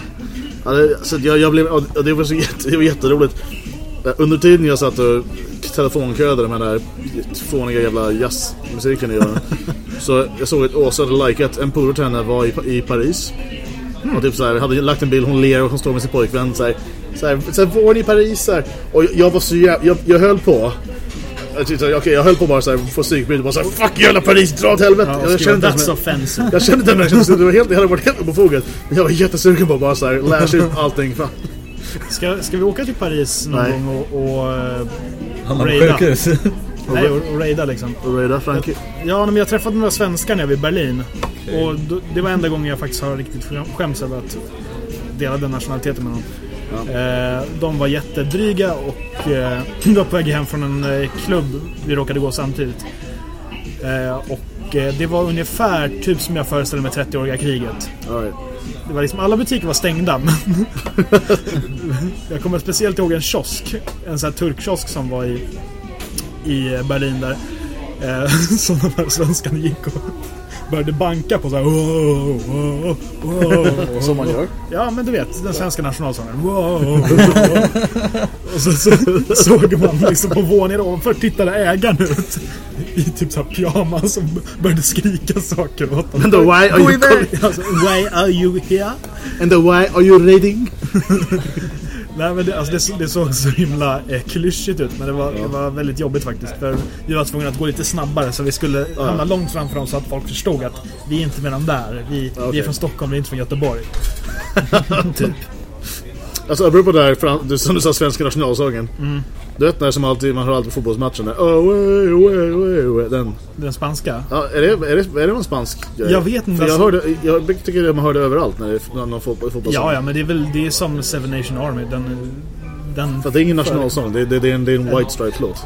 Så att jag, jag blev, det var så jätte, det var jätteroligt. Under tiden jag satt och telefonködade med den här fåniga jävla jazzmusiken öronen. så jag såg att Åsa hade likat en polare till henne var i, i Paris. Och typ så här, hade lagt en bild, hon ler och hon står med sin pojkvän så här, så här, så här var ni i Paris så här. Och jag, jag var så jävla, jag, jag höll på. Jag, okej, jag höll på bara så här, få psykbryt och bara så här, fuck jävla Paris, dra åt helvete. Ja, jag, jag kände That's ens- offensive. jag kände inte att det var helt, det hade varit helt obefogat. Men jag var jättesugen på att bara så här, läsa ut allting. Fan. Ska, ska vi åka till Paris någon Nej. gång och... och eh, Han har Raida. nej, och, och raida liksom. Och Raida Frankie. Ja, men jag träffade några svenskar nere vid Berlin. Och då, det var enda gången jag faktiskt har riktigt skäm- skäms över att dela den nationaliteten med dem. Eh, de var jättedryga och eh, var på väg hem från en eh, klubb vi råkade gå samtidigt. Eh, och eh, det var ungefär typ som jag föreställer mig 30-åriga kriget. All right. Det var liksom, alla butiker var stängda. men jag kommer speciellt ihåg en kiosk. En sån här turkkiosk som var i, i Berlin där. Eh, som de här svenskarna gick och började banka på så här. Wow, wow, wow. Som man gör. Ja, men du vet, den svenska nationalsången. Wow. Och så, så såg man liksom på våningen ovanför tittade ägaren ut i typ såhär pyjamas och började skrika saker åt honom. And the why are you calling- Alltså, why are you here? And the why are you raiding? Nej men det, alltså det, det såg så himla eh, klyschigt ut men det var, det var väldigt jobbigt faktiskt. För vi var tvungna att gå lite snabbare så vi skulle hamna långt framför dem så att folk förstod att vi är inte med dem där. Vi, vi okej. är från Stockholm, vi är inte från Göteborg. typ. Alltså apropå det här, som du sa, svenska nationalsången. Du vet när som alltid, man hör alltid på fotbollsmatchen där, oh, way, way, way, way, den. Den spanska. Ja, är, det, är, det, är det någon spansk grej? Jag vet inte, För jag, hörde, jag tycker att man hör det överallt när det är någon fotboll, fotbollssång. Ja, ja, men det är väl det är som Seven Nation Army. Den, den, För det är ingen nationalsång, det, det, det, är en, det är en White Stripes-låt.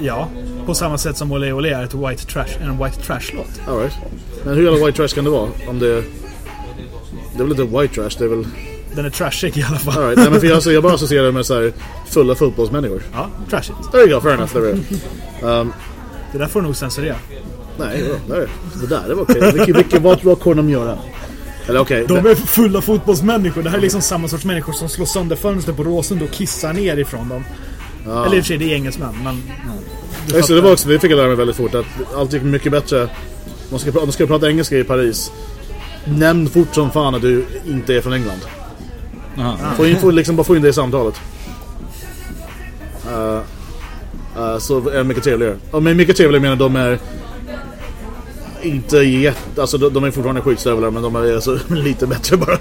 ja, på samma sätt som Olé Olé är ett white trash, en white trash-låt. All right. Men hur jävla white trash kan det vara? Om det... Det är väl inte white trash, det är väl... Den är trashig i alla fall. All right. Nej, men för jag, alltså, jag bara associerar det med så här fulla fotbollsmänniskor. Ja, trashigt. There you go, fair enough. There we go. Det där får du nog censurera. Nej, ja, där. det där det var okej. Vilket, vilket, vad, vad kommer de göra? Eller okej. De är fulla fotbollsmänniskor. Det här är liksom samma sorts människor som slår sönder fönster på Råsunda och kissar ner ifrån dem. Eller i och för sig, det är engelsmän, men... Ja, just det, det var också, det fick jag lära mig väldigt fort att allt gick mycket bättre. Om ska, du ska prata engelska i Paris, nämn fort som fan att du inte är från England. Aha. Få in, få, liksom, bara få in det i samtalet. Uh, uh, så är det mycket trevligare. Och med mycket trevligare menar de är inte jätte... Alltså de, de är fortfarande skitstövlar men de är alltså, lite bättre bara.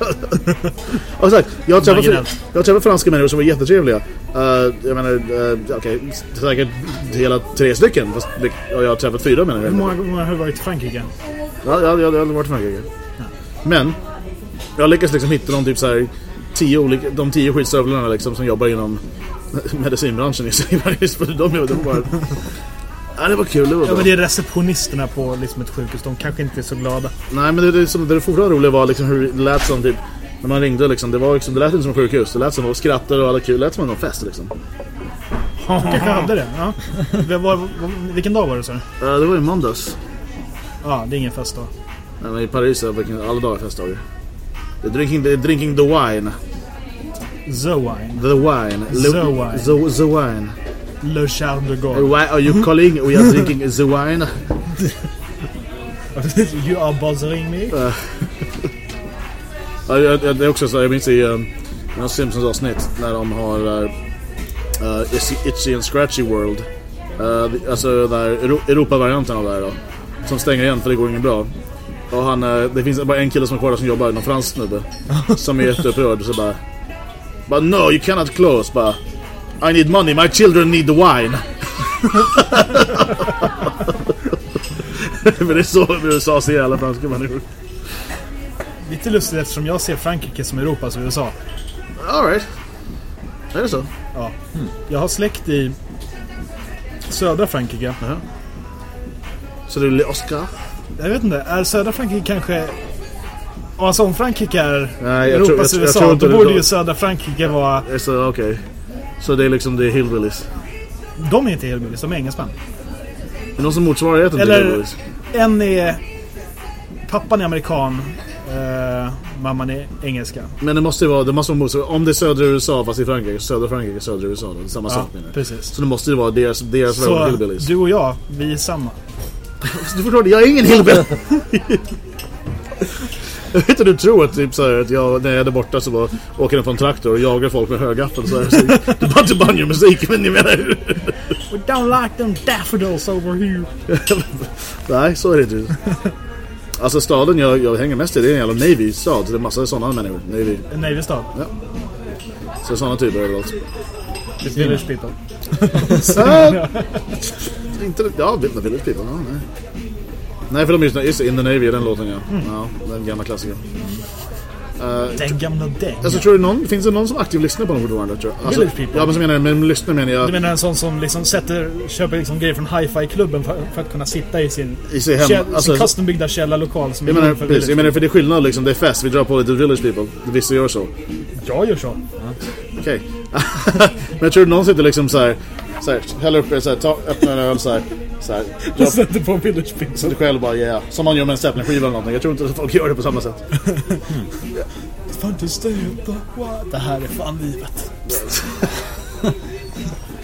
och sagt, jag har träffat, jag franska människor som var jättetrevliga. Uh, jag menar, uh, okej, säkert hela tre stycken. Fast och jag har träffat fyra Hur människor. många gånger har du varit i Frankrike? Ja, jag, jag, jag har aldrig varit i Frankrike. Men jag lyckas liksom hitta de typ så här tio olika, de tio skitstövlarna liksom som jobbar inom medicinbranschen i sig. de, bara... Ja, det var kul. Det var Ja, men det är receptionisterna på liksom ett sjukhus. De kanske inte är så glada. Nej, men det, det, som, det fortfarande roliga var liksom hur det lät som typ när man ringde liksom. Det, var liksom, det lät inte som sjukhus. Det lät som att de skrattade och alla kul. Det lät som en fest liksom. kanske hade det. Ja. Det var, vilken dag var det så? Ja, det var i måndags. Ja, det är ingen fest då. Nej, men I Paris är alla dagar festdagar. Är drinking, är drinking the wine. The Wine. The wine. The wine. The, the wine. Le Charles de Gaulle. Why are you calling? We are drinking the wine. you are bothering me. Ja, jag, jag, det är också så, jag minns i um, Simpsons avsnitt när de har uh, uh, Itchy, Itchy and Scratchy World. Uh, alltså där Euro, Europa-varianten av det här då. Som stänger igen för det går inget bra. Och han, uh, det finns bara en kille som är kvar där som jobbar, någon fransk snubbe. Som är jätteupprörd så bara... Bara no, you cannot close. Bara, I need money, my children need the wine. Men det är så USA ser alla franska människor. Lite lustigt eftersom jag ser Frankrike som Europas USA. Alright. Är det så? Ja. Jag har släkt i södra Frankrike. Så det är Oscar? Jag vet inte, är södra Frankrike kanske... Alltså om Frankrike är Nej, jag tror- Europas jag- jag USA, inte då borde ju södra Frankrike vara... Okej. Så det är liksom det är hillbillies. De är inte hillbillies, de är engelsmän. Är det någon som motsvarigheten till hillbillies? en är... Pappan är amerikan, eh, mamman är engelska. Men det måste ju vara, det måste vara motsvarighet. Om det är södra USA fast i Frankrike, södra Frankrike, södra USA då. Det är samma Ja, sak menar jag. precis. Så det måste ju vara deras, deras Så hillbillies. du och jag, vi är samma. Du förstår, jag är ingen hillbilly! Jag vet inte du tror att, typ, så här, att jag, när jag är där borta så bara åker en traktor och jagar folk med högaffel så här. Så, det bara inte banjomusik men ni menar We don't like them daffodils over here. Nej, så är det inte. Alltså staden jag, jag hänger mest i det är en jävla Navy-stad. Så det är massa sådana människor. Navy. En Navy-stad. Så det är sådana typer överallt. Village people. Inte, ja, Village People. Ja, nej. nej, för de är just, just In the Navy, den låten ja. Ja, den gamla klassikern. Uh, Den gamla dängan. alltså, tror du någon, finns det någon som aktivt lyssnar på dem fortfarande? Tror jag? Alltså, People. Ja, men så menar jag, men lyssnar menar jag Du menar en sån som liksom sätter, köper liksom grejer från hi-fi-klubben för, för att kunna sitta i sin, i sig hem. käll, Alltså, sin custombyggda källarlokal som jag menar, för precis, jag menar för det är skillnad liksom, det är fest, vi drar på lite Village People. Vissa gör så. Jag gör så. Okej. men jag tror någon sitter liksom så här, så här häller upp, så här, ta, öppnar en öl så här, så här, Jag drar sätter på Village People. sig själv bara yeah. Som man gör med en Zeppelin-skiva eller någonting. Jag tror inte att folk gör det på samma sätt. Det här är fan livet.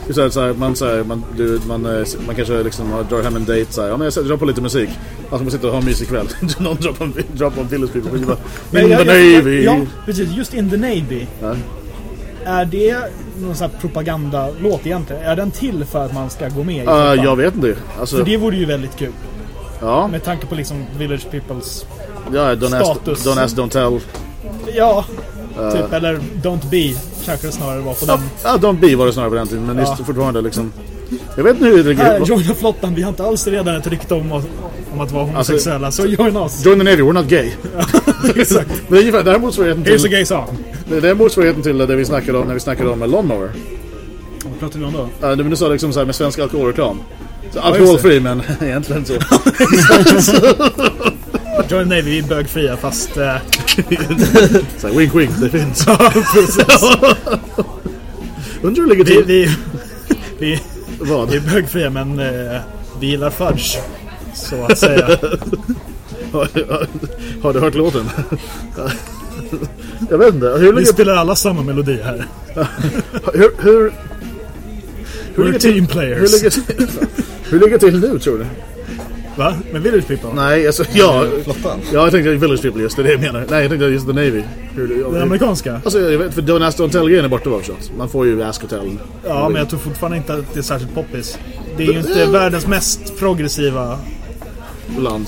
Så här, så här, man, så här, man, du, man, eh, man kanske liksom drar hem en dejt så här, ja men jag drar på lite musik. Alltså man sitter och har en mysig kväll. Någon drar på en, drar på en Village People skiva. Men In jag- the jag- Navy. Ja, precis. Just In the Navy. Ja. Är det någon sån här propagandalåt egentligen? Är den till för att man ska gå med i Uh, jag vet inte. Alltså, För det vore ju väldigt kul. ja, Med tanke på liksom Village Peoples... ja, don't ask, status. don't ask, don't tell. Ja, typ. Eller Don't Be kanske det snarare var på den. Ja, don't be var det snarare på den tiden. Men Ja. just fortfarande liksom. Jag vet inte hur det ligger. joina flottan. Vi har inte alls redan ett rykte om, att- om att vara homosexuella. så join oss. Join the Navy, we're not gay. Exakt. Men det är ungefär, det här motsvarigheten Here's a till, gay song. det är motsvarigheten till det vi snackade om när vi snackade om Lawnmower. Vad pratar vi om då? Uh, du sa liksom så här med svensk alkoholreklam. Så alkoholfri men egentligen så. Join Navy, vi är bögfria fast... Eh, så här, wink wink, det finns. Undrar hur det ligger vi, till. vi, vi, Vad? vi är bögfria men eh, vi gillar fudge. Så att säga. Har du hört låten? Jag vet inte. Hur Vi ligger, spelar alla samma melodi här. hur, hur, hur, We're team hur, players. ligger till, hur ligger till nu tror du? Va? Med Village People? Nej, alltså ja. Flottan. Ja, jag tänkte Village People just, det är det jag menar. Nej, jag tänkte just The Navy. Hur, Den hur, amerikanska? alltså jag vet, för Don't Ask Don't Tell-grejen är borta varsåt. Man får ju Ask Tell. Ja, men jag tror fortfarande inte att det är särskilt poppis. Det är ju inte världens mest progressiva, Land.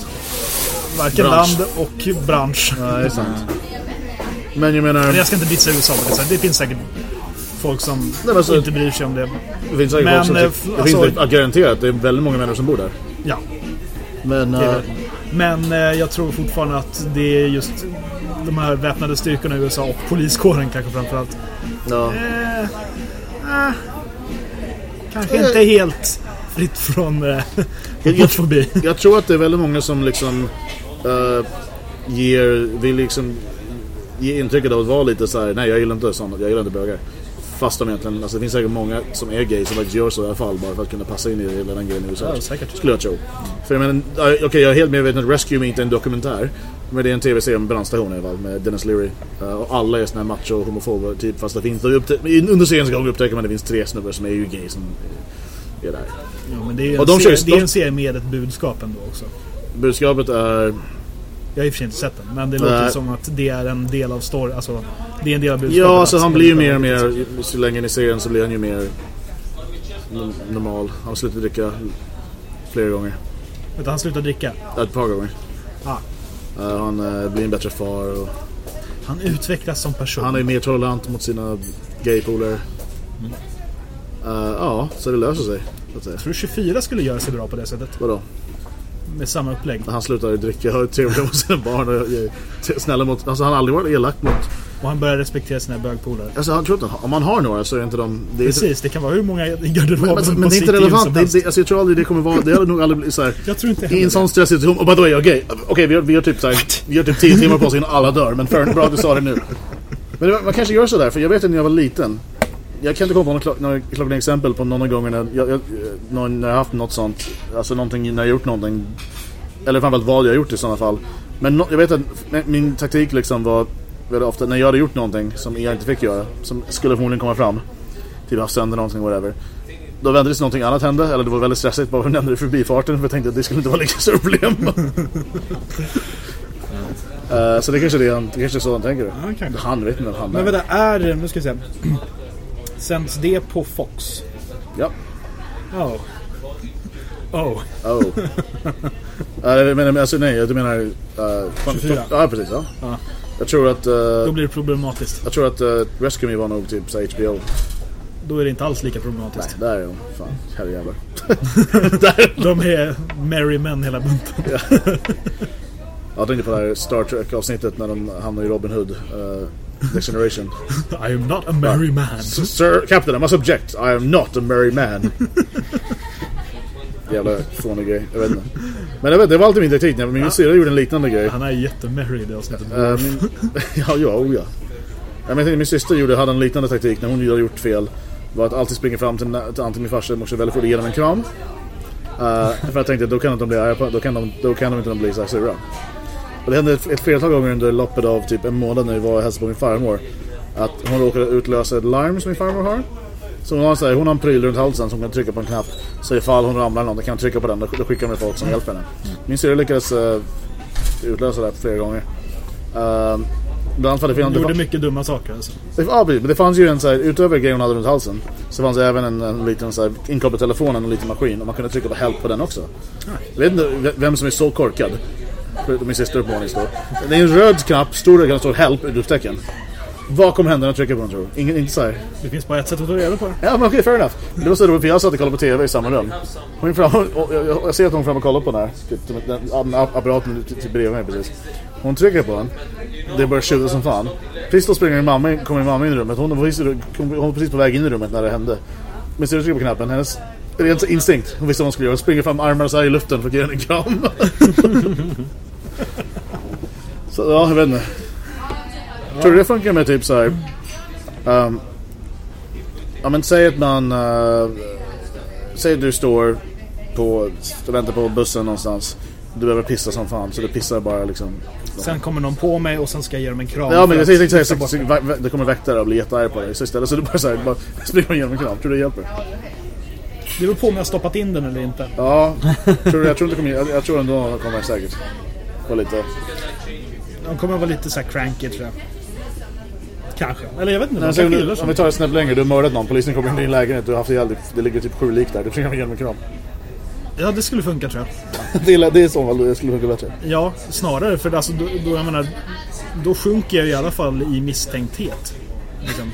varken Bransch. land och bransch. Nej, det är sant. Men jag menar, Men jag ska inte ditsa USA på det sättet. Det finns säkert folk som men alltså- inte bryr sig om det. det finns säkert men, folk som eh, tycker- Det alltså- finns det, garanterat, det är väldigt många människor som bor där. Ja, Men, det det. Men eh, jag tror fortfarande att det är just de här väpnade styrkorna i USA och poliskåren kanske framförallt. ja. Eh, kanske inte helt fritt från eh, homofobi. Jag tror att det är väldigt många som liksom eh, ger, vill liksom ge intrycket av att vara lite så här. nej jag gillar inte sånt, jag gillar inte bögar. Fast de egentligen, alltså det finns säkert många som är gay som faktiskt gör så i alla fall bara för att kunna passa in i hela den grejen i USA. Ja, säkert. Skulle jag tro. För jag menar, eh, okej jag är helt medveten att Rescue Me inte är en dokumentär. Men det är en tv-serie om brandstation i alla fall med Dennis Leary. Eh, och alla är såna här macho och homofober typ fast det finns, under seriens gång upptäcker man att det finns tre snubbar som är ju gay som är där. Ja, men det är, Och de serie, det är en serie med ett budskap ändå också. Budskapet är Jag har i och för sig inte sett den, men det låter Nej. som att det är en del av story. Alltså, det är en del av budskapet. Ja, att så han blir ju mer och mer, så länge in i serien så blir han ju mer normal. Han slutar dricka flera gånger. Utan han slutar dricka. Ett par gånger. Ah. Han eh, blir en bättre far och Han utvecklas som person. han är mer tolerant mot sina gaypolare. Eh, ja, så det löser sig. Jag tror 24 skulle göra sig bra på det sättet. Vadå? Med samma upplägg. Han slutar dricka och trevlig mot sina barn och snälla mot... Alltså han har aldrig varit elak mot... Och han börjar respektera sina bögpolare. Alltså han tror. Om man har några så är inte de... Det är inte, Precis, det kan vara hur många i garderoben men, men, på men det är inte relevant. Det, det, alltså jag tror aldrig det kommer vara... Det hade nog aldrig blivit så här. Jag tror inte I en sån stressig situation. Och är jag gay? Okej, vi, har, vi har typ såhär, vi har typ 10 timmar på oss innan alla dör. Men för, bra att du sa det nu. Men det, man kanske gör sådär, för jag vet att när jag var liten. Jag kan inte komma på några, klo- några klockrena exempel på någon av gångerna jag, jag, någon, när jag haft något sånt. Alltså någonting, när jag gjort någonting. Eller framförallt vad jag gjort i sådana fall. Men no, jag vet att min- taktik liksom var väldigt ofta när jag hade gjort någonting som jag inte fick göra. Som skulle förmodligen komma fram. Typ haft sönder någonting, whatever. Då vände det sig någonting annat hände, eller det var väldigt stressigt bara för att nämnde det förbifarten för jag tänkte att det skulle inte vara lika stort problem. Eh, så det kanske är det han, det kanske är så han tänker. Ja. Han vet inte vem han Men är. vänta, är... Nu ska vi se. Sänds det på Fox? Ja. Oh. Oh. Oh. uh, jag menar, alltså nej, du menar... Uh, 24. Ja, precis. Ja. Ja. Jag tror att... eh, Då blir det problematiskt. jag tror att uh, Rescue Me var nog typ så HBO. Då är det inte alls lika Nej, problematiskt. där är de. Fan, herrejävlar. De är merry men hela bunten. Jag tänkte på det här Star Trek-avsnittet när de hamnar i Robin Hood. Uh, Next Generation. I am not a merry man. Sir Captain, I must object. I am not a merry man. Jävla fånig grej. Jag vet inte. Men jag vet, det var alltid min taktik. när Min syrra gjorde en liknande grej. Han är jättemerry i det avsnittet. Eh, min, ja, ja, oh, ja. Jag menar, min syster gjorde, hade en liknande taktik när hon hade gjort fel. Var att alltid springa fram till, till antingen min farsa eller morsa väldigt fort och ge dem en kram. Eh, för jag tänkte då kan de bli arga på, då kan de, då kan de inte bli så här sura. Och det hände ett, ett flertal gånger under loppet av typ en månad när vi var och hälsade på min farmor. Att hon råkade utlösa ett larm som min farmor har. Så hon har, så här, hon har en pryl runt halsen som kan trycka på en knapp. Så ifall hon ramlar något kan hon trycka på den. Då, skickar de folk som hjälper henne. Min syrra lyckades uh, utlösa det här flera gånger. Uh, bland annat för Hon gjorde mycket dumma saker alltså. Ja, men det fanns ju en så här, utöver grejen hon hade runt halsen så fanns det även en, en liten så här, inkopplad telefon, en liten maskin och man kunde trycka på help på den också. Jag vet inte vem som är så korkad. Förutom min syster på står. Det är en röd knapp, stor där det står help, utropstecken. Vad kommer hända när jag trycker på den tror du? Ingen, inte så här. Det finns bara ett sätt att ta reda på det. Ja men okej, fair enough. Det var så roligt för jag satt och kollade på TV i samma rum. Hon fram, och jag, jag, ser att hon är fram och kollar på den här. Typ, den, den apparaten typ, bredvid mig precis. Hon trycker på den. Det börjar tjuta som fan. Precis då springer min mamma, kommer min mamma in i rummet. Hon var, precis, hon var precis på väg in i rummet när det hände. Men så trycker på knappen. Hennes rent instinkt. Hon visste vad hon skulle göra. Hon springer fram armarna så här i luften för att ge henne en kram. så ja, jag vet inte. Tror du det funkar med typ så här... ehm, ja men säg att man... Uh, säg att du står på... Väntar på bussen någonstans. Du behöver pissa som fan så du pissar bara liksom. Sen kommer någon på mig och sen ska jag ge dem en kram. Ja men jag att pissa så, så, vä- det kommer väktare och bli jättearg på dig. Så istället så du bara såhär, bara springer igenom en kram. Tror du det hjälper? Det beror på om jag har stoppat in den eller inte. Ja, tror jag tror inte kommer, jag, jag tror ändå det kommer säkert. Vara lite... De kommer att vara lite så här cranky tror jag. Kanske. Eller jag vet inte. Nej, så, gillar om vi tar ett snäpp längre, du har mördat någon, polisen kommer in i din lägenhet, du har haft ihjäl, det, det ligger typ sju lik där, du springer igenom en kram. Ja, det skulle funka tror jag. Det är, det är så fall det skulle funka bättre. Ja, snarare. För alltså, då, då, jag menar, då sjunker jag i alla fall i misstänkthet. Liksom.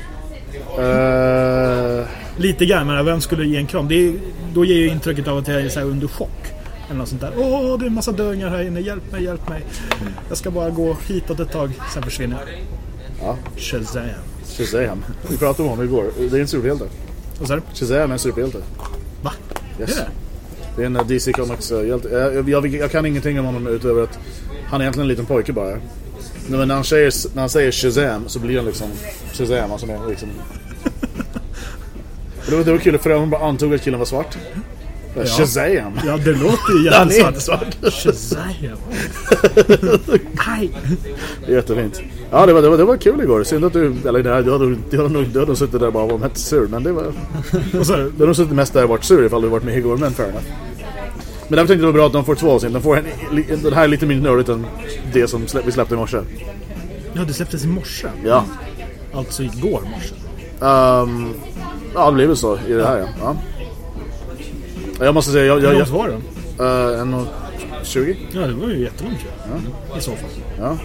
Uh, Lite grann, men vem skulle ge en kram? Det är, då ger ju intrycket av att jag är så här under chock. Eller något sånt där. Åh, det är en massa döingar här inne. Hjälp mig, hjälp mig. Jag ska bara gå hitåt ett tag, sen försvinner jag. Ja. Shazam. Shazam. Vi pratade om honom igår. Det är en superhjälte. Vad sa du? Shazam är en superhjälte. Va? Yes. Är det? Det är en eh, DC Comics-hjälte. Jag, jag, jag, jag kan ingenting om honom utöver att han är egentligen en liten pojke bara. Men när han säger, när han säger Shazam så blir han liksom Shazam. Alltså liksom. Det, var, det var kul för hon bara antog att killen var svart. Shazam! Ja, det låter ju Han är jävligt inte svart. svart. Shazam. Aj. Jättefint. Ja, det var, det var, det var kul igår. Synd att du... Eller nej, du hade, du hade, nog, du hade nog suttit där bara och varit sur. Men det var... Du? Hade nog suttit mest där och varit sur ifall du varit med igår. Men fair enough. Men därför tänkte jag det var bra att de får två avsnitt. De får en, en, den här är lite mindre nördigt än det som vi släppte i morse. Ja, det släpptes i morse. Ja. Alltså igår morse. Um, ja, det blir väl så i det här ja. ja. Jag måste säga, jag... Hur jag, långt jag var den? uh, en och 20? Ja, det var ju jättelångt ju. I så fall. Ja.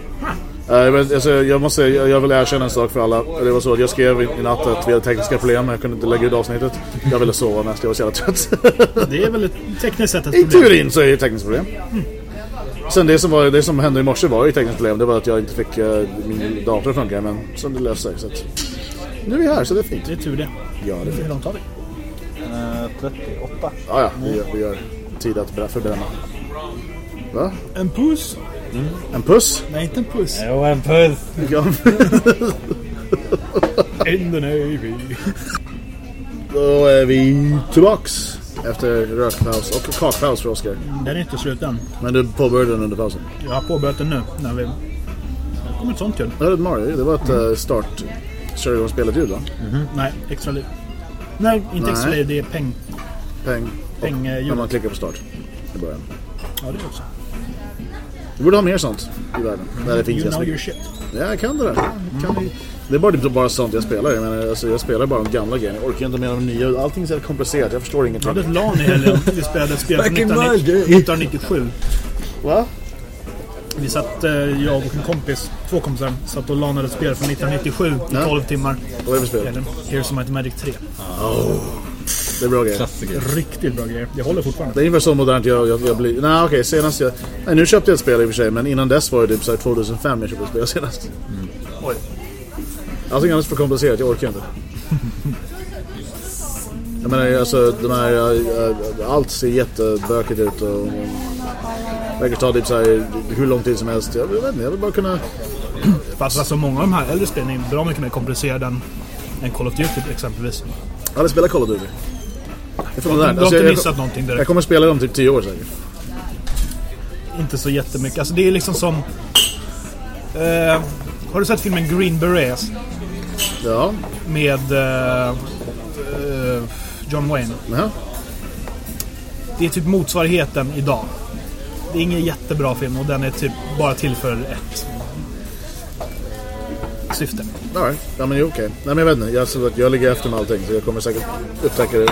Eh, jag, vet, alltså, jag måste säga, jag, jag vill erkänna en sak för alla. Det var så att jag skrev i, i natt att vi hade tekniska problem. Jag kunde inte lägga ut avsnittet. Jag ville sova mest, jag var så jävla trött. Det är väl ett tekniskt sett ett I problem. teorin så är det ett tekniskt problem. Sen det som, var, det som hände i morse var ju tekniskt problem. Det var att jag inte fick uh, min dator att funka. Men så det löste sig. Så att, nu är vi här, så det är fint. Det är tur det. Ja, det är Hur fint. långt har vi? Eh, 38. Ja, ja, vi gör, vi gör tid att brä- förbränna. Va? En puss? En puss? Nej, inte en puss. Jo, en puss! In the Navy. Då är vi tillbaks efter rökpaus och kakpaus för Oskar. Den är inte slut än. Men du påbörjade den under pausen. Jag har påbörjat den nu. När vi... Det kommer ett sånt ljud. Ja, det var ett Mario. Det var ett uh, start... Kör igång spelet ljud va? Nej, extra liv. Nej, inte Nej. liv. Det är peng. Peng. Peng, eh, När man klickar på start. I början. Ja, det är också. Vi borde ha mer sånt i världen. Där det finns You know your shit. Ja, jag kan det där. Kan vi... Det är bara, typ bara sånt jag spelar. Jag, menar, alltså, jag spelar bara de gamla grejerna. Jag orkar inte med de nya. Allting är så komplicerat. Jag förstår Jag ingenting. hade ett LAN i helgen. Vi spelade ett spel från Back in my 1990 day. 1997. Va? Vi satt, eh, jag och en kompis, två kompisar, satt och lanade ett spel från 1997 i Ja. 12 timmar. Vad är det för spel? Eller Heroes of Might Magic 3. Det är bra grejer. Klassiker. Riktigt bra grejer. Det håller fortfarande. Det är ungefär så modernt jag, jag, jag blir. Nej okej, senast jag... Nej, nu köpte jag ett spel i och för sig, men innan dess var det typ så här 2005 jag köpte ett spel senast. Oj. Allting alldeles för komplicerat, jag orkar inte. Jag menar alltså, de här... äh, äh, allt ser jättebökigt ut och... verkar ta typ så här hur lång tid som helst. Jag, vet inte, jag vill bara kunna... Fast alltså många av de här äldre spelen är bra mycket mer komplicerade än, än Call of Duty exempelvis. Jag hade spelat Call of Duty. Du det har. Alltså, inte jag, missat jag, någonting jag direkt. kommer spela dem typ 10 år säkert. Inte så jättemycket. Alltså det är liksom som... Eh, har du sett filmen Green Berets? Ja. Med... Eh, John Wayne. Jaha. Det är typ motsvarigheten idag. Det är ingen jättebra film och den är typ bara till för ett syfte. Right. Ja men jo, okej. Nej men jag vet inte. Jag, så att jag ligger efter med allting så jag kommer säkert upptäcka det.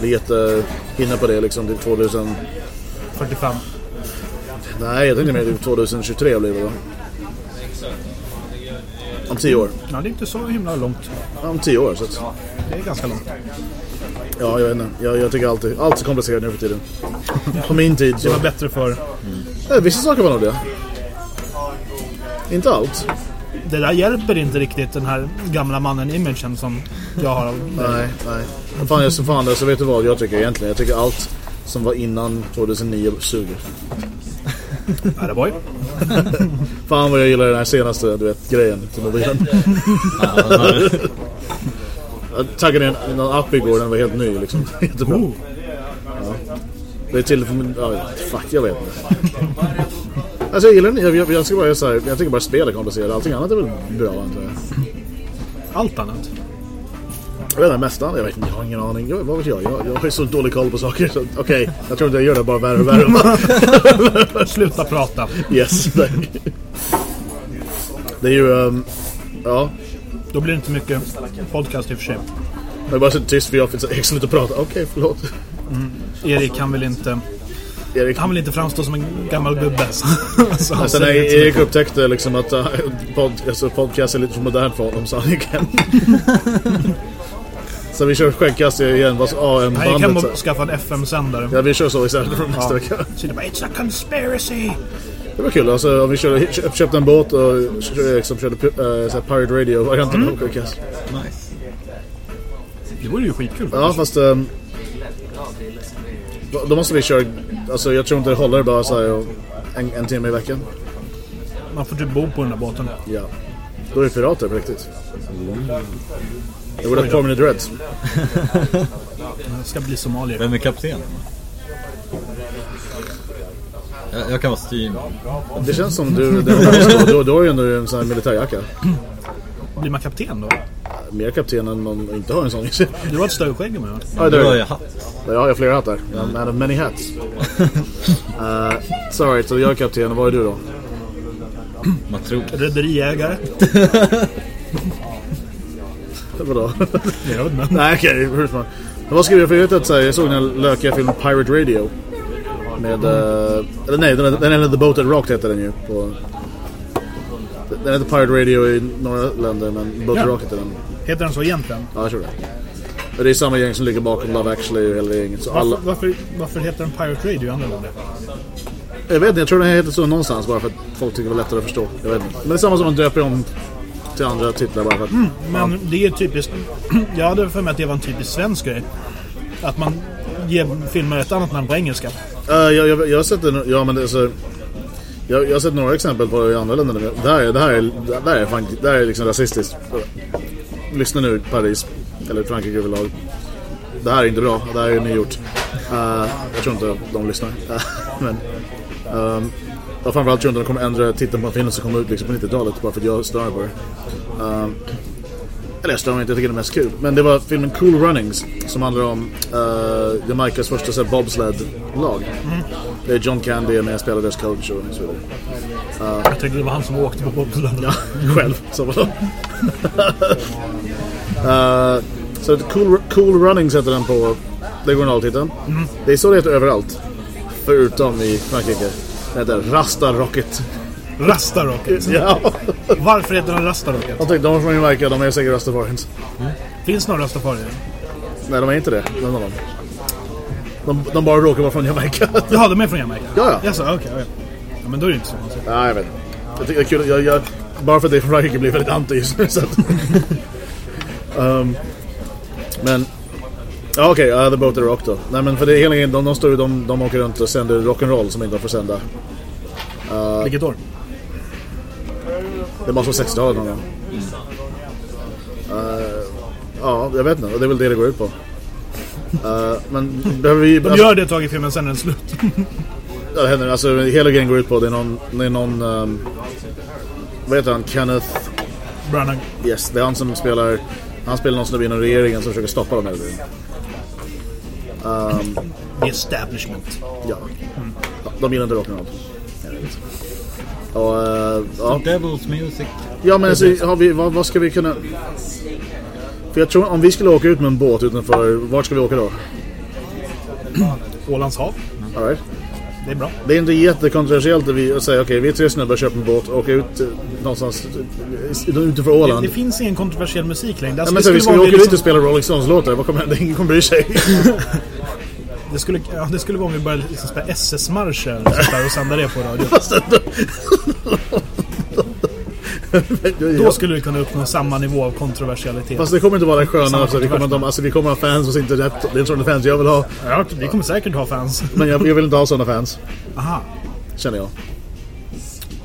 Bli jättehinna på det liksom till 2000... 45. Nej jag tänkte mer typ 2023 blir det då. Om tio år. Ja, det är inte så himla långt. Om tio år så att, Det är ganska långt. Ja jag vet inte. Jag, jag tycker alltid, allt är komplicerat nu för tiden. På min tid Det så... var bättre för Nej, vissa saker var nog det. Inte allt. Det där hjälper inte riktigt den här gamla mannen-imagen som jag har. Nej, nej. Men Fan, jag så fan det, så vet du vad jag tycker egentligen? Jag tycker allt som var innan 2009 suger. Attaboy. Fan vad jag gillar den här senaste, du vet, grejen till mobilen. Jag taggade in en app igår, den var helt ny liksom. Jättebra. Oh. Det är till för min... Ja, fuck, jag vet inte. Alltså jag gillar den, jag, jag, jag ska bara så här, jag tycker bara spel är komplicerat. Allting annat är väl bra antar jag. Allt annat. Jag vet inte, nästan. Jag vet inte, jag har ingen aning. Jag, vad vet jag? Jag, jag har ju så dålig koll på saker. Okej, jag tror inte jag gör det bara värre och värre. Sluta prata. yes, tack. Det är ju... ehm, ja, Då blir det inte mycket podcast i och för sig. jag är bara så tyst för jag finns så sluta prata. Okej, förlåt. Erik kan väl inte, Erik. han vill inte framstå som en gammal gubbe. Så, så han Sen när Erik upptäckte liksom att uh, pod, alltså, podcast är lite för modernt för honom så han gick hem. så vi kör skäggkast igen, vad Han gick hem och skaffade en FM-sändare. Ja, vi kör så istället för nästa Ja. vecka. Så det bara, it's a conspiracy! Det var kul, alltså om vi körde, köp, köpte en båt och liksom körde uh, här Pirate Radio-varianten Mm. av. Nice. Det vore ju skitkul Ja, fast... Um, då, måste vi köra... Alltså jag tror inte det håller bara så här en, en timme i veckan. Man får typ bo på den där båten. Ja. Då är vi pirater på riktigt. Det borde ha Permanent Reds. Jag ska bli somalier. Vem är kapten? Jag, jag kan vara styrman. Det känns som du... Då, då är ju ändå en sån här militärjacka. Blir man kapten då? Mer kapten än man inte har en sån. Du har ett större skägg va? Ja, Du det har är ju hatt. Ja, jag har flera hattar. En man of many hats. Uh, sorry, så jag är kapten. Vad är du då? Matros. Rederiägare? Vadå? Jag vet inte. Nej okej. Men vad ska vi för så här, jag såg den här lökiga filmen Pirate Radio. Med, eh, eller nej, den, den är The Boat That Rocked heter den ju. På, den heter Pirate Radio i några länder men Boat That Ja. Rocked heter den. Heter den så egentligen? Ja, jag tror det. Och det är samma gäng som ligger bakom Love actually och hela gänget. Så alla, Varför, varför, heter den Pirate Radio i andra länder? jag vet inte, jag tror den heter så någonstans bara för att folk tycker det var lättare att förstå. Jag vet inte. Men det är samma som man döper om till andra titlar bara för att... Men det är typiskt... Jag hade för mig att det var en typisk svensk grej. Att man Ge filmer ett annat namn på engelska. Uh, jag, jag, jag har sett det, ja men det är så... Jag, jag har sett några exempel på det i andra länder. Det här är, det här är, det här är, fan, det här är liksom rasistiskt. Lyssna nu Paris, eller Frankrike överlag. Det här är inte bra, det här är nygjort. Uh, jag tror inte de lyssnar. men, ehm, um, och framförallt tror jag inte de kommer ändra titeln på en film som kommer ut liksom på 90-talet bara för att jag stör på det. Um, eller jag stör mig inte, jag tycker det är mest kul. Men det var filmen Cool Runnings som handlar om uh, Jamaicas första så här, bobsled-lag. Det är John Candy med spelar deras coach och så vidare. Jag tänkte det var han som åkte på bobsled. Ja, själv. Så vadå? uh, så cool, cool Runnings heter den på regionaltiteln. Det är så det heter överallt. Förutom i Frankrike. Det heter Rasta Rocket. Rasta Rocket. Ja. Varför heter den Rasta Rocket? Jag tänkte, de är från Jamaica, de är säkert Rastafarians. Finns det några rastafarier? Nej, de är inte det. Någon av dem. De, de bara råkar vara från Jamaica. Jaha, de är från Jamaica? Ja, ja. Jaså, okej. okej. Ja, men då är det inte så konstigt. Nej, jag vet. Jag tycker det är kul. Jag, jag, bara för att det är från Frankrike blir väldigt anti just nu. Så att, um, men... Ja, okej. Okay, uh, The Boat and Rock då. Nej, men för det är hela grejen. De, de, står, de, de åker runt och sänder rock'n'roll som inte de får sända. Vilket år? Det måste vara 60-talet någon gång. Uh, ja, jag vet inte. Det är väl det det går ut på. Uh, men behöver vi... De gör det ett tag i filmen, sen är den slut. Ja, det händer. Alltså, hela grejen går ut på det är någon... Det är någon um, vad heter han? Kenneth... Branagh. Yes, det är han som spelar... Han spelar någon snubbe inom regeringen som försöker stoppa dem hela tiden. Um, The establishment. ja. ja. De gillar inte rock'n'roll. Och, eh, ja. Devil's Music. ja, men alltså, har vi, vad, vad ska vi kunna... För jag tror om vi skulle åka ut med en båt utanför, vart ska vi åka då? Ålands hav. All right. Det är bra. Det är inte jättekontroversiellt att, vi, att säga okej, vi är tre snubbar, köper en båt och åker ut eh, någonstans eh, utanför Det, Åland. det finns ingen kontroversiell musik längre. Ja, Alltså, men det, så, vi ska åka om vi dit och liksom, spela Rolling Stones-låtar, vad kommer hända? Ingen kommer bry sig. Det, skulle, ja, det skulle vara om vi började liksom spela SS-marscher och, sända det på radio. Då skulle det kunna uppnå samma nivå av kontroversialitet. Fast det kommer inte vara det sköna. Alltså, vi, kommer inte, ha- alltså, vi kommer ha fans hos internet. Det är sådana fans jag vill ha. Ja, vi kommer säkert ha fans. Men jag, jag vill inte ha sådana fans. Aha. Känner jag.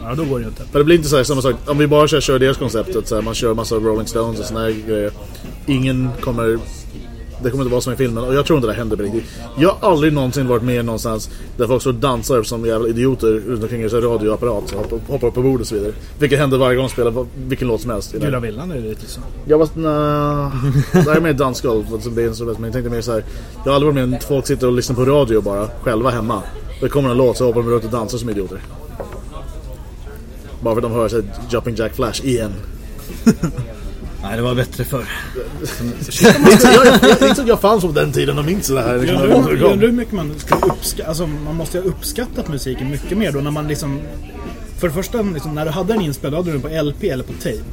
Ja, då går det ju inte. För det blir inte så här, samma sak. Om vi bara kör, kör deras koncept. Att så här, man kör massa Rolling Stones och såna här grejer. Ingen kommer... Det kommer inte vara som i filmen. Och jag tror inte det händer på riktigt. Jag har aldrig någonsin varit med någonstans där folk och dansar som jävla idioter runt omkring en radioapparat. Och hoppar, hoppar upp på bordet och så vidare. Vilket händer varje gång de spelar vilken låt som helst. Gula villan är det lite så. Jag var nah, Det här är mer dansgolv Men jag tänkte mer så här. Jag har aldrig varit med när folk sitter och lyssnar på radio bara Själva hemma det kommer en låt så hoppar de runt och dansar som idioter Bara för att de hör sig Jumping Jack Flash igen Nej, det var bättre förr. Jag, jag, jag, det är inte så att jag fanns på den tiden och minns det här liksom, Jag det undrar, kom. hur mycket man ska uppskatta, alltså man måste ju ha uppskattat musiken mycket mer då när man liksom För det första, liksom, när du hade den inspelad, hade du den på LP eller på tape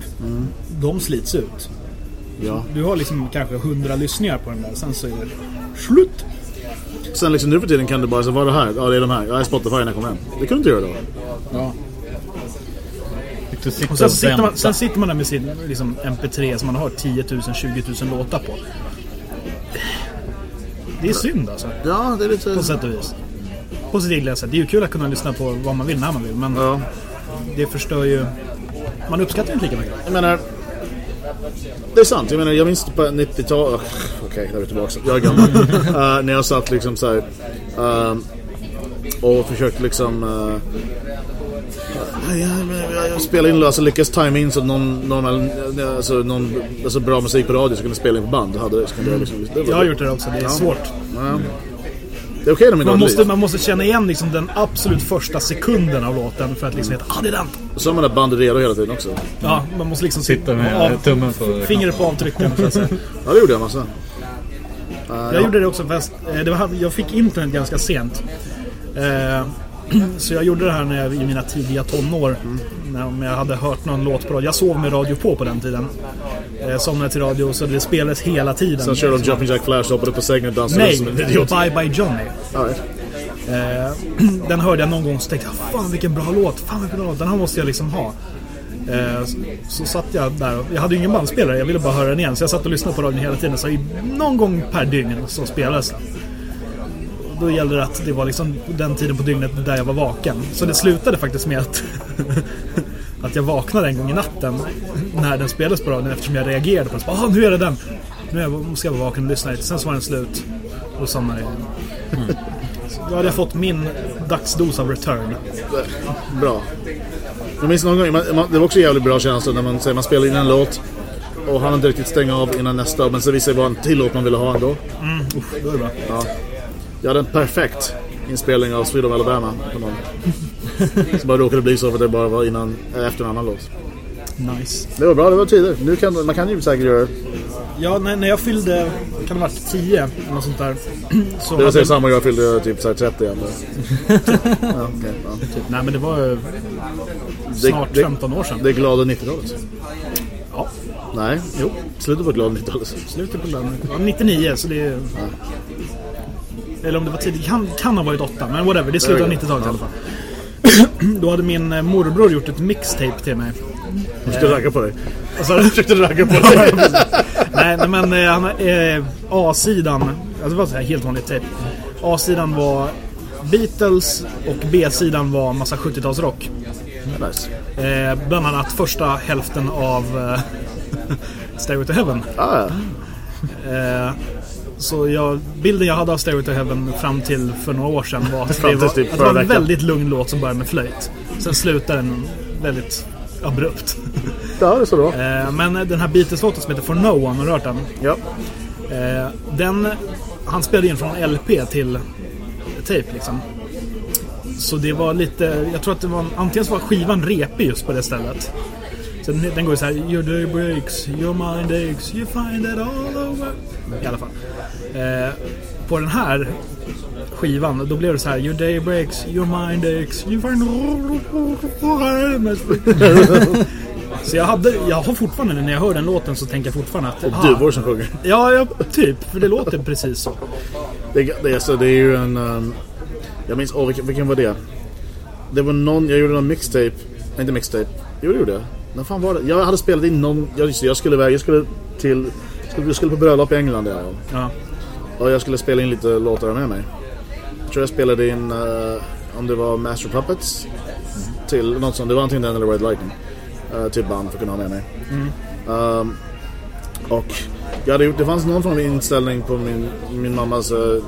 De slits ut ja. Du har liksom kanske 100 lyssningar på den där, sen så är det slut Sen liksom nu för tiden kan du bara säga vad är det här? Ja det är de här, jag är Spotify när jag kommer hem Det kunde du inte göra då Ja. Du sitta Och sen, och sitter man, sen sitter man där med sin liksom, MP3 som man har 10 000, 20 000 låtar på. Det är synd alltså, Ja det är lite på sätt och vis. På sitt egna sätt, det är ju kul att kunna lyssna på vad man vill när man vill men Ja. det förstör ju Man uppskattar inte lika mycket. Jag menar Det är sant, jag menar jag minns på 90-talet Okej, där är vi tillbaka. Jag är gammal. Eh, När jag satt liksom så här ehm, Och försökte liksom uh, jag, jag, spelade in, alltså lyckas tajma in så att någon, någon, alltså, någon alltså, bra musik på radio så kunde spela in på band. Hade, kunde jag, liksom, det var- Jag har gjort det också, det är Ja. svårt Ja. Det är okej min man måste, liv. man måste känna igen liksom den absolut första sekunden av låten för att liksom veta ah det är den. Så har man det bandet redo hela tiden också. Ja, man måste liksom Sitta med av, tummen på... fingret på avtrycken. Ja, det gjorde jag massa. Jag gjorde det också fast eh, det var, jag fick internet ganska sent. Eh, så jag gjorde det här när jag, i mina tidiga tonår. När om jag hade hört någon låt på radio. Jag sov med radio på på den tiden. Eh, somnade till radio så det spelades hela tiden. Sen körde de Jumping Jack Flash, hoppade upp på sängen och dansade Nej, som en idiot. Bye Bye Johnny. Right. Eh, den hörde jag någon gång så tänkte jag Fan vilken bra låt, fan vilken bra låt, den här måste jag liksom ha. Eh, så, så satt jag där, och- jag hade ju ingen bandspelare, jag ville bara höra den igen. Så jag satt och lyssnade på radion hela tiden, så någon gång per dygn så spelades den. Då gällde det att det var liksom den tiden på dygnet där jag var vaken. Så det slutade faktiskt med att, att jag vaknade en gång i natten när den spelades på radion eftersom jag reagerade på den. Ah, nu är det den! Nu är jag, måste jag vara vaken och lyssna lite. Sen så var den slut. Och då somnade jag igen. Då hade jag fått min dagsdos av return. Bra. Jag minns någon gång, man, det var också jävligt bra känsla när man, säger, man spelar in en låt och han inte riktigt stänga av innan nästa, men så visade det vara en till låt man ville ha ändå. Uff, då är det bra. Jag hade en perfekt inspelning av Sweet of Alabama på någon. Så bara råkade bli så för att det bara var innan, eh, efter en annan låt. Nice. Det var bra, det var tider. Nu kan man kan ju säkert göra Ja, när, när jag fyllde, kan det ha varit 10 eller något sånt där. Så Det var hade, säkert samma jag fyllde typ så här 30 igen. ja, okay, ja. nej men det var ju snart det- 15 år sedan. Det är glada 90-talet. Ja, Nej, jo. Slutet på glada 90-talet. slutet på den. Ja, 99 så det är... Eller om det var tidigt, kan, kan ha varit 8 men whatever. Det är slutet av 90-talet i alla fall. Då hade min eh, morbror gjort ett mixtape till mig. Jag försökte ragga på dig. Sa du? Jag försökte ragga på dig. Nej, nej men eh, han, eh, A-sidan, alltså det var så här helt vanligt tape. A-sidan var Beatles och B-sidan var massa 70-talsrock. nice. Eh, bland annat första hälften av eh, Stairway to Heaven. Ah, ja. Eh, så jag, bilden jag hade av Stairway to Heaven fram till för några år sedan var att det var, typ att det var en väldigt lugn låt som började med flöjt. Sen slutar den väldigt abrupt. ja, det är så bra. Eh, men den här Beatles-låten som heter For No One, har du hört den? Ja. Eh, den han spelade in från LP till tape liksom. Så det var lite, jag tror att det var, antingen så var skivan repig just på det stället. Så den, den går så här, Your day breaks, your mind aches, you find it all over. I alla fall. Eh, på den här skivan, då blev det så här, Your day breaks, your mind aches, you find Så jag, hade, jag har fortfarande, när jag hör den låten så tänker jag fortfarande att... ah, Duvor som sjunger. Ja, ja, typ. För det låter precis så. Det, det, alltså, det är ju en... Um, jag minns, åh vilken, vilken var det? Det var någon, jag gjorde någon mixtape. Nej, inte mixtape. Jo, det gjorde jag. När fan var det? Jag hade spelat in någon... Jag, just jag skulle iväg, jag skulle till... Jag skulle, jag skulle på bröllop i England. Ja. Ja. Och jag skulle spela in lite låtar med mig. Jag tror jag spelade in, uh, om det var Master Puppets. Till något sånt, det var antingen den eller Red Lightning. Uh, till band för att kunna ha med mig. Um, och jag hade gjort, det fanns någon form av inställning på min, min mammas uh,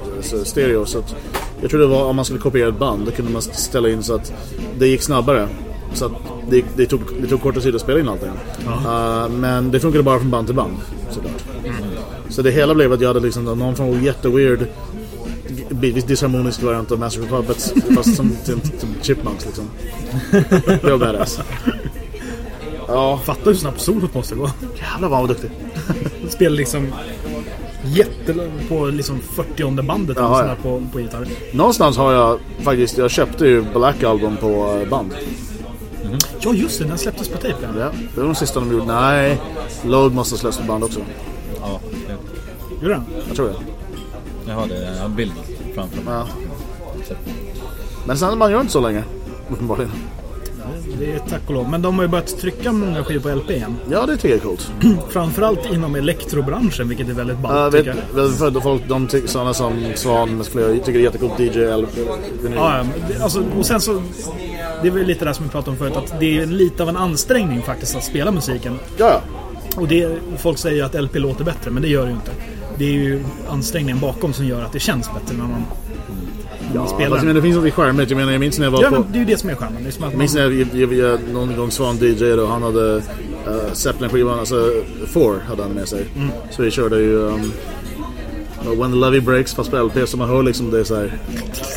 stereo. Så att jag tror det var om man skulle kopiera ett band. Då kunde man ställa in så att det gick snabbare. Så att det, det, tog, det tog kortare tid att spela in allting. Uh, men det funkade bara från band till band. Såklart. Så det hela blev att jag hade liksom någon form av jätteweird bitvis disharmonisk variant av Master of Puppets fast som, som, som Chipmunks liksom. Det var badass. Ja, Fattar hur snabbt solot måste gå. jävlar vad han var duktig. Spelar liksom jätte på liksom 40 bandet ja. på, på gitarr. Någonstans har jag faktiskt, jag köpte ju Black Album på eh, band. Ja just det, den släpptes på tejp. Ja. Ja, det var de sista de gjorde. Nej, Load måste ha släppts på band också. Ja, Gjorde den? Jag tror det. jag har det. Jag har en bild framför mig. Ja. Men sen man gör inte så länge. Uppenbarligen. Det är tack och lov. Men de har ju börjat trycka många skivor på LP igen. Ja, det tycker jag är coolt. Framförallt inom elektrobranschen, vilket är väldigt ballt Jag vet, tycker jag. vet, för folk, de ty- sådana som Svan med flera tycker det är jättecoolt DJ vinyl. Ja, alltså, och sen så... Det är väl lite det som vi pratade om förut, att det är lite av en ansträngning faktiskt att spela musiken. Ja. Och det, folk säger att LP låter bättre, men det gör det ju inte. Det är ju ansträngningen bakom som gör att det känns bättre när man, när man spelar. Alltså, men det finns något charmigt. Jag menar, jag minns när jag var Ja, på... men det är ju det som är charmen. Det är som att Jag minns när jag, jag, jag, någon gång Svan DJ och han hade uh, Zeppelin-skivan, alltså Four hade han med sig. Så vi körde ju um, When the Levy Breaks fast på LP så man hör liksom det så här.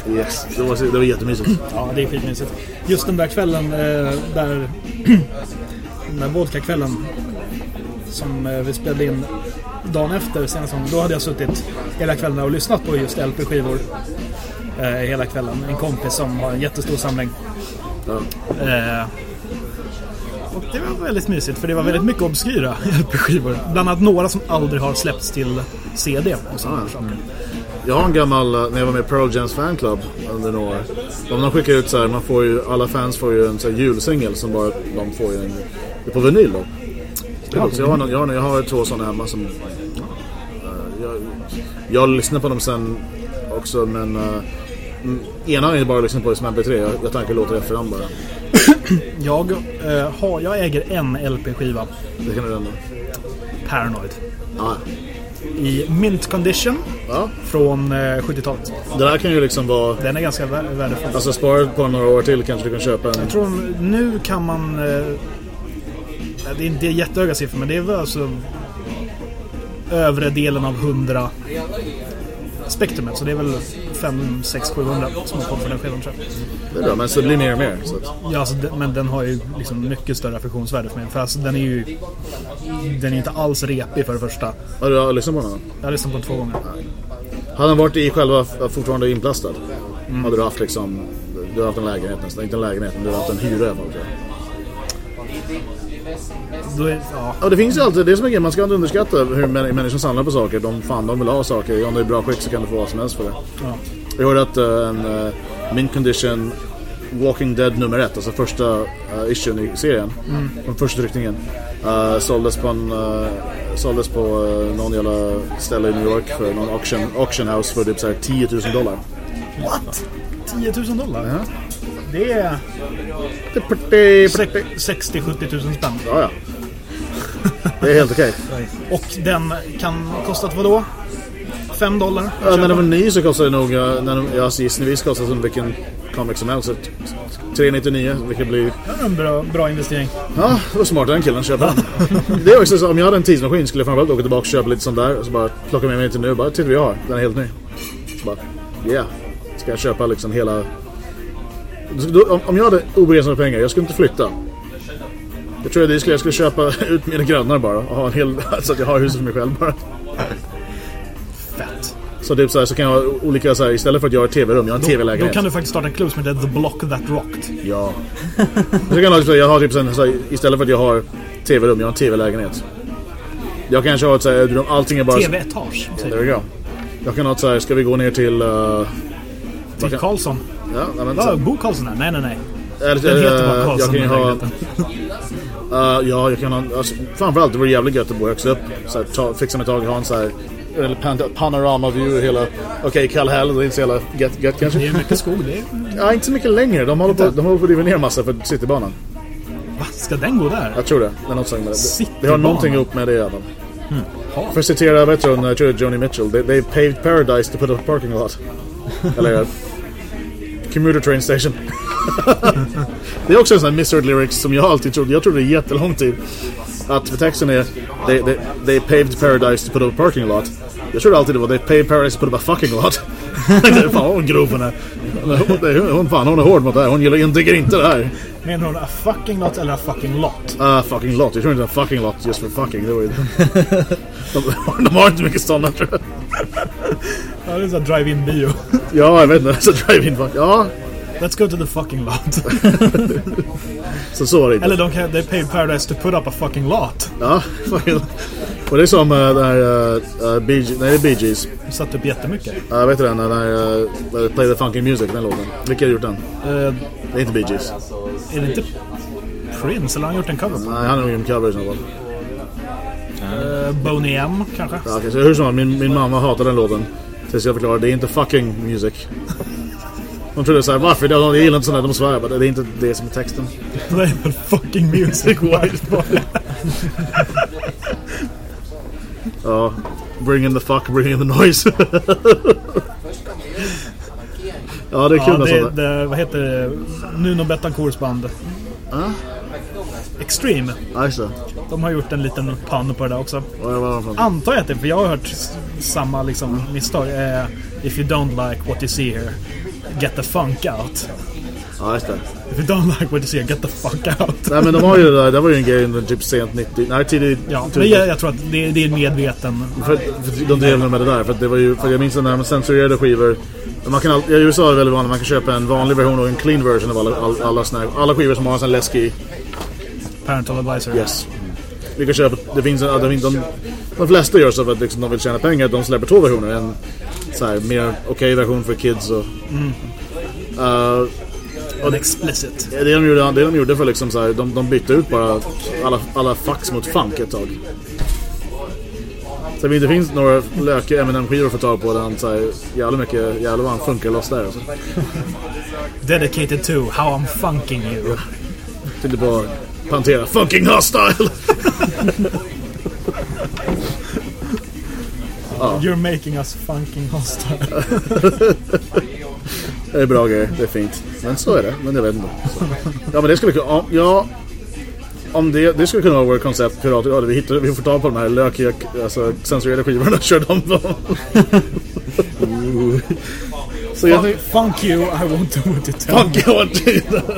Yes, det var, det var jättemysigt. ja, det är skitmysigt. Just den där kvällen, eh, där... den där vodka-kvällen som eh, vi spelade in dagen efter senast gången. Då hade jag suttit hela kvällen och lyssnat på just LP-skivor. Eh, hela kvällen. En kompis som har en jättestor samling. Eh, och det var väldigt mysigt för det var väldigt mycket obskyra LP-skivor. Bland annat några som aldrig har släppts till CD och sådana saker. Jag har en gammal, uh, när jag var med i Pearl Jams fanclub under några år. De skickar ut så här, man får ju, alla fans får ju en så julsingel som bara, de får ju en, på vinyl då. Ja, så jag, har, jag, har, jag har två sådana hemma som, uh, jag, jag lyssnar på dem sen också men uh, mm, ena är det bara att lyssna på som MP3, jag, jag tänker låta det efterhand bara. Jag, eh, har, jag äger en LP-skiva, Det kan du ändå. Paranoid. Ja. I mint condition ja. från eh, 70-talet. Det där kan ju liksom vara, Den är ganska vär- värdefull. alltså spara på några år till kanske du kan köpa en. Jag tror nu kan man... Eh, det är inte jättehöga siffror, men det är väl alltså övre delen av 100 spektrumet. Så det är väl 5, 6, 700 som har kommit på den skivan tror jag. Det är bra, men så det blir mer och mer. Så Ja, alltså, den- men den har ju liksom mycket större affektionsvärde för mig. För alltså, den är ju... Den är inte alls repig för det första. har du lyssnat på den? Jag har lyssnat på den två gånger. Hade han varit i själva, fortfarande inplastad? Hade du haft liksom, du har haft en lägenhet nästan, inte en lägenhet men du har haft en hyra i alla fall tror jag. Då är, ja, Ja det finns ju alltid, det är som är grejen, man ska inte underskatta hur män- människor samlar på saker. De, fan, de vill ha saker, om det är bra skick så kan du få vad som helst för det. ja. Jag hörde att uh, en uh, Mint Condition Walking Dead nummer ett, alltså första uh, issuen i serien, från första tryckningen, uh, såldes på, en, uh, såldes på uh, någon jävla ställe i New York för någon auction, auction house för typ så här 10 000 dollar. What? 10 000 dollar? Ja. Det är Det är pretty, pretty. 60-70 000 spänn. Ja, ja. Det är helt okej. Och den kan kostat vad då? 5 dollar? Ja, när den var ny så kostade det nog, när den, ja, gissningsvis kostade den vilken comic som helst. Så 399, vilket blir... En bra, bra investering. Ja, det var smart den killen köpa. Det är också så, om jag hade en tidsmaskin skulle jag framförallt åka tillbaka och köpa lite sånt där och så bara plocka med mig till nu. Bara, titta jag har, den är helt ny. Så bara, yeah. Ska jag köpa liksom hela... Då- Om, jag hade obegränsade pengar, jag skulle inte flytta. Jag tror jag, det skulle, jag skulle köpa ut mina grannar bara och ha en hel... Så att jag har huset för mig själv bara. Fett. Så typ så, här, så kan jag ha olika så här, istället för att jag har ett tv-rum, jag har en Då tv-lägenhet. kan du faktiskt starta en klubb som heter The Block That Rocked. Ja. Så kan jag, ha, så jag har typ sen, så här, istället för att jag har tv-rum, jag har en tv-lägenhet. Jag kanske har ett så här, allting är bara... TV-etage. There we go. Jag kan ha ett så här, ska vi gå ner till... Uh, Till Karlsson. ja, nej, men, så, Bo Karlsson? Nej, nej, nej. eller, Den heter bara eh, Karlsson. Jag kan ha... Uh, ja, jag kan ha... Alltså, framförallt, det vore jävligt gött att bo högst upp. Så här, ta, fixa mig tag, ha en så här... Eller pan, panorama view hela... Okej, okay, Kallhäll, det är inte så jävla gött, gött kanske. Det är mycket skog. Det är... Ja, inte så mycket längre. De håller på, de håller på att riva ner massa för Citybanan. Va? Ska den gå där? Jag tror det. Det är något med det. Det har någonting ihop med det i alla fall. Ha. För att citera, vet du, jag tror det är Joni Mitchell. They, they paved paradise to put up a parking lot. Eller... Commuter train station. det är också en sån här misheard lyrics som jag alltid trodde. Jag trodde det jättelång tid. Att för texten är they, they, they paved paradise to put up a parking lot. Jag trodde alltid det var they paved paradise to put up a fucking lot. fan hon är grov hon är. Hon, hon, hon, fan, hon är hård mot det här. Hon gillar inte, tycker inte det här. Menar hon a fucking lot eller a fucking lot? Ah, fucking lot. Jag tror inte en fucking lot just för fucking. Det var ju... de, de har inte mycket sådana tror jag. Ja, det är såhär drive-in bio. Ja, jag vet inte. Så drive-in fuck. Ja, Let's go to the fucking lot. så så var det inte. eller de kan, they pay paradise to put up a fucking lot. Ja. Och det är som uh, den här... Uh, uh, Bee nej, det är Bee Gees. De satt upp jättemycket. Uh, vet du den? Den här... Uh, Play the Funky Music, den låten. Vilka har gjort den? Eh, Det är inte Bee Gees. är det inte Prince? Eller har han gjort en cover? Nej, han har nog en cover i så fall. Uh, Boney M kanske? Ja, så hur som helst, min, min mamma hatar den låten. Tills jag förklarar, det är inte fucking music. Hon trodde såhär, varför? Jag gillar inte där, de svär. Men det är inte det som är texten. Är väl fucking music white boy. Ja, bring in the fuck, bring in the noise. ja, det är kul Ja, det, det, vad heter det? Nuno Betancourts band. Extreme. Ja, just det. De har gjort en liten pun på det där också. Antar jag att det, för jag har hört samma liksom, misstag. Eh, If you don't like what you see here, get the funk out. Ja, just det. If you don't like what you see get the fuck out. Nej, men de har ju det där. Det var ju en grej under typ sent 90... Nej, tidigt... Ja, typ- men jag, jag tror att det, det är medveten. För, för de drev med det där. För det var ju... För jag minns när man censurerade skivor. Man kan all, I USA är det väldigt vanligt. Man kan köpa en vanlig version och en clean version av alla, alla, alla, här, alla skivor som har en sån läskig... Parental advisor. Yes. Vi kan köpa... Det finns en... Det finns, de, de flesta gör så för att liksom, de vill tjäna pengar. De släpper två versioner. En så här, mer okej version för kids och... Uh, Och explicit. Det de gjorde, det de gjorde för liksom så här, de, de bytte ut bara alla, alla fax mot funk ett tag. Så det finns några lökiga Eminem-skivor att få tag på där han säger jävla mycket, jävlar vad han funkar loss där alltså. Dedicated to how I'm funking you. Titta på Pantera, fucking hostile! You're making us funking hostile. Det är bra grejer, det är fint. Men så är det, men jag vet inte. Så. Ja men det skulle kunna, ja. Om det, det skulle kunna vara vårt koncept, pirater, ja, vi, hittar, vi får tag på de här lökiga, alltså censurerade skivorna och kör dem. Så jag Funk, tänkte, funk you, I won't do what you tell me. Funky what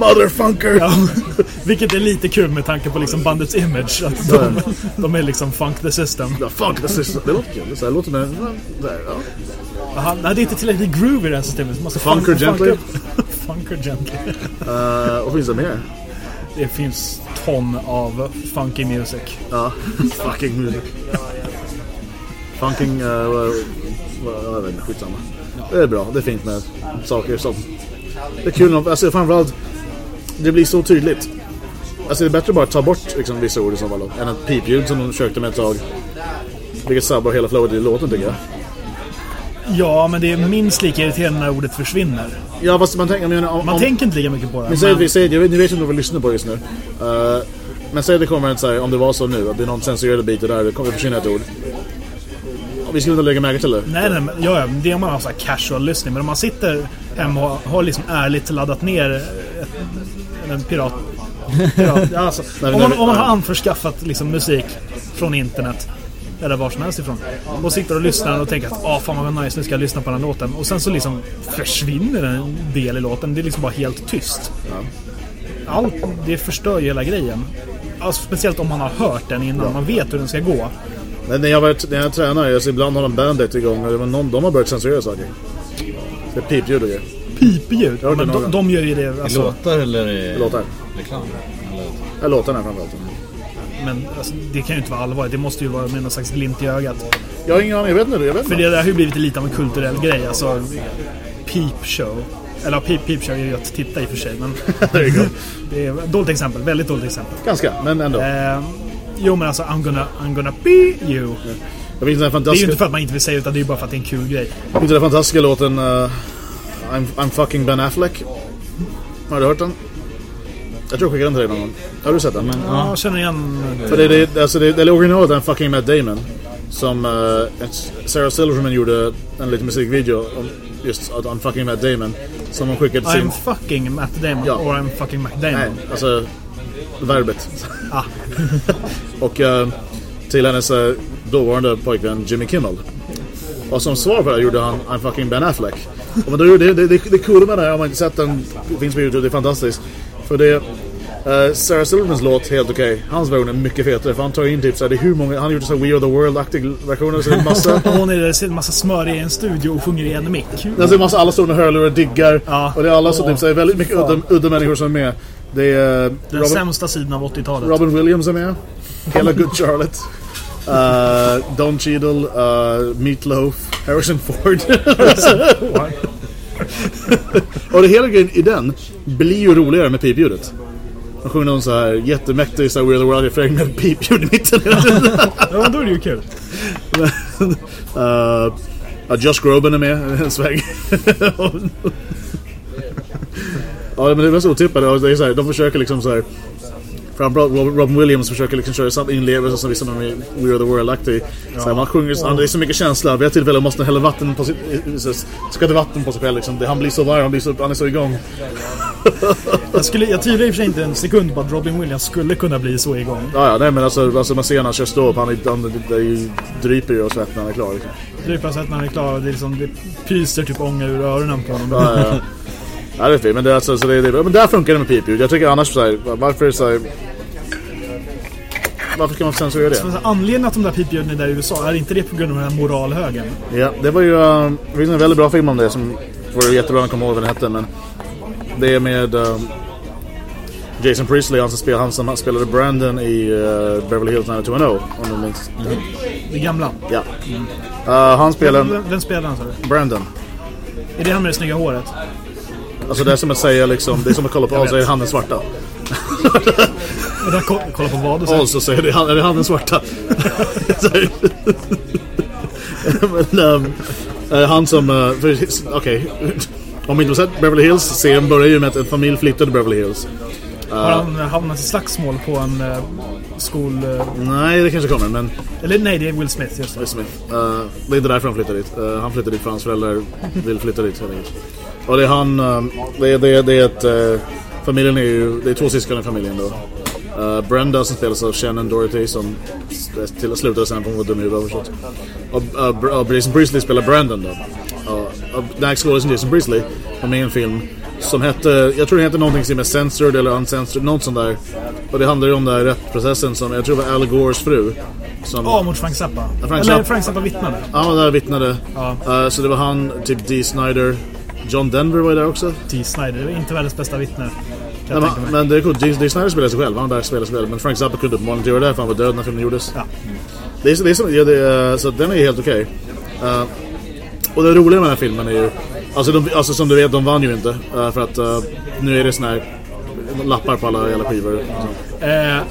Motherfunker! Ja, vilket är lite kul med tanke på liksom bandets image. Att de, de är liksom funk the system. Ja, funk the system. Det låter kul. Det, så här, låter. Där, ja. Aha, nej, det är inte tillräckligt groovy i det här systemet. Man måste Funker funk- gently. Funker gently. Uh, och finns det mer? Det finns ton av funky music. Ja, fucking music. Funking... Uh, uh, jag vet inte, skitsamma. Det är bra, det är fint med saker som... Det är kul, alltså framförallt... Det blir så tydligt. Alltså det är bättre bara att ta bort liksom, vissa ord i så fall. Än ett pipljud som de försökte med ett tag. Vilket sabbar hela flowet i låten tycker jag. Ja, men det är minst lika irriterande när ordet försvinner. Ja fast man tänker... menar, Om, Man om, tänker inte lika mycket på det. Men säg, men- vi säger, jag vet, ni vet inte vad vi lyssnar på just nu. Uh, men säg att det kommer ett så här, om det var så nu, att det är någon censurerad bit där, det kommer försvinna ett ord. Vi ska inte lägga märke till det. Nej, nej, men, ja, ja, det är om man har så här casual lyssning. Men om man sitter hemma och har liksom ärligt laddat ner ett, en pirat... pirat ja, alltså, Nej, om, man, om man har ja. anförskaffat liksom, musik från internet. Eller var som helst ifrån. Och sitter och lyssnar och tänker att ah, fan vad nice, nu ska jag lyssna på den här låten. Och sen så liksom försvinner en del i låten. Det är liksom bara helt tyst. Allt, det förstör ju hela grejen. Alltså, speciellt om man har hört den innan. Man vet hur den ska gå. Men när jag, när jag tränar, alltså, ibland har de bandet igång och det var någon, de har börjat censurera saker. Det är pipljud och grejer. Pipljud. Hört Men de, de gör ju det. I Alltså, låtar eller i Låtar. reklam? Eller? Ja, låtarna framförallt. Men alltså, det kan ju inte vara allvarligt. Det måste ju vara med någon slags glimt i ögat. Jag har ingen aning, jag vet inte. Jag vet För det där har ju blivit lite av en kulturell grej. Alltså, peep show. Eller ja, peep, peep show är ju att titta i och för sig. Men det är ett dåligt exempel. Väldigt dåligt exempel. Ganska, men ändå. Eh, jo men alltså, I'm gonna, I'm gonna be you. Jag minns den här Det är ju fantastiska, inte för att man inte vill säga utan det är ju bara för att det är en kul grej. minns den här fantastiska låten uh, I'm, I'm fucking Ben Affleck. Har du hört den? Jag tror jag skickade den till dig någon gång. Har du sett den? Ja, jag känner igen... För det, det, alltså det, det originalet är en fucking Matt Damon. Som uh, Sarah Silverman gjorde en liten musikvideo om just att I'm fucking Matt Damon. Som hon skickade till sin... I'm fucking Matt Damon. Ja. Or I'm fucking Matt Damon. Nej, alltså verbet. Ah. och eh, till hennes uh, dåvarande pojkvän Jimmy Kimmel. Och som svar på det gjorde han I'm fucking Ben Affleck. Och men då, gjorde- det, det, det coola med det här, om man inte sett den, det finns på Youtube, det är fantastiskt. För det, eh, Sarah Silvermans låt helt okej. Hans version är mycket fetare för han tar in typ såhär, det är hur många, han har gjort så We Are The World-aktig versioner så det är massa hon är en massa smör i en studio och sjunger i en mick. Det är massa, alla står med hörlurar och diggar. Ja. Och det är alla som typ, så är väldigt mycket udda, udda människor som är med. Det är eh, Den Robin, sämsta sidan av 80-talet. Robin Williams är med. Hela Good Charlotte. Uh, Don Cheadle, uh, Meatloaf, Harrison Ford. och det hela grejen i den blir ju roligare med pipljudet. De sjunger någon så här jättemäktig så här, We're the World refräng med pipljud i mitten. Ja, då är det ju kul. uh, Josh Groban är med en sväng. Ja, men det var så otippat. Och Det är så här, de försöker liksom så här. Framförallt Rob- Robin Williams försöker liksom köra samma inlevelse som vissa är We Are The World-aktig. Här, Man sjunger, han, det är så mycket känsla. Vid ett tillfälle måste han hälla vatten på sitt... Skvätter vatten på sig själv liksom. Det, han blir så varm, han, blir så, han är så igång. Jag, skulle, jag tvivlar i och för sig inte en sekund på att Robin Williams skulle kunna bli så igång. Ja, ja, nej men alltså, alltså man ser när han kör stå han, är- han det är ju, dryper ju av svett när han är klar. Liksom. Drypa så att när han är klar och det, är liksom, det pyser typ ånga ur öronen på honom. Ja, ja, ja. det är fint. Men, det, alltså, så det, det, men där funkar det med pipljud. Jag tycker annars så här, varför så här, Varför ska man censurera det? Anledningen att de där pipljuden är där i USA, är inte det på grund av den här moralhögen? Ja, det var ju... Det finns en väldigt bra film om det som vore jättebra att komma ihåg vad den hette. Men det är med um, Jason Priestley, han som, spelade, han som spelade Brandon i uh, Beverly Hills 90210. Om du minns. Det gamla. Ja. Uh, han spelar Vem, vem spelar han sa du? Brandon. Är det han med det snygga håret? Alltså det är som att säga liksom, det är som att kolla på Oz och är han den svarta. Kolla på vad du säger. Oz och säger det, är det han den svarta. Men um, han som, uh, okej. Om ni inte har sett Beverly Hills, serien börjar ju med att en familj flyttar till Beverly Hills. Har han eh, hamnat i slagsmål på en uh, skol... eh, Nej, det kanske kommer, men eller nej, det är Will Smith. Just det. Will Smith. Uh, det är inte därför han flyttar dit. Uh, han flyttar dit för hans föräldrar vill flytta dit helt enkelt. Och det är han, det, det, det är ett, uh, familjen är ju, det är två syskon i familjen då. Uh, Brenda som spelas av Shannon Doherty som till slutade sen för hon var dum i huvudet. Och uh, Br- uh, Jason Priestley spelar Brandon då. Uh, uh, den här skådisen Jason Priestley var med i en film som hette, jag tror den heter någonting med Censored eller Uncensored, något sånt där. Och det handlar ju om den här rättsprocessen som, jag tror det var Al Gores fru. Som, Ja, mot Frank Zappa. Frank eller. Frank Zappa vittnade. Ja, där vittnade. Ja. Eh, så det var han, typ Dee Snyder. John Denver var ju där också. T. Snyder. Det inte världens bästa vittne. Jag men, men det är coolt. Dee, Dee Snyder spelade sig själv. Han var där spelade sig själv. Men Frank Zappa kunde uppenbarligen inte göra det för han var död när filmen gjordes. Ja. Det är, det är som, det är, så den är helt okej. Eh, och det roliga med den här filmen är ju... Alltså, de, alltså som du vet, de vann ju inte. eh, för att eh, nu är det såna här lappar på alla jävla skivor. Eh, vem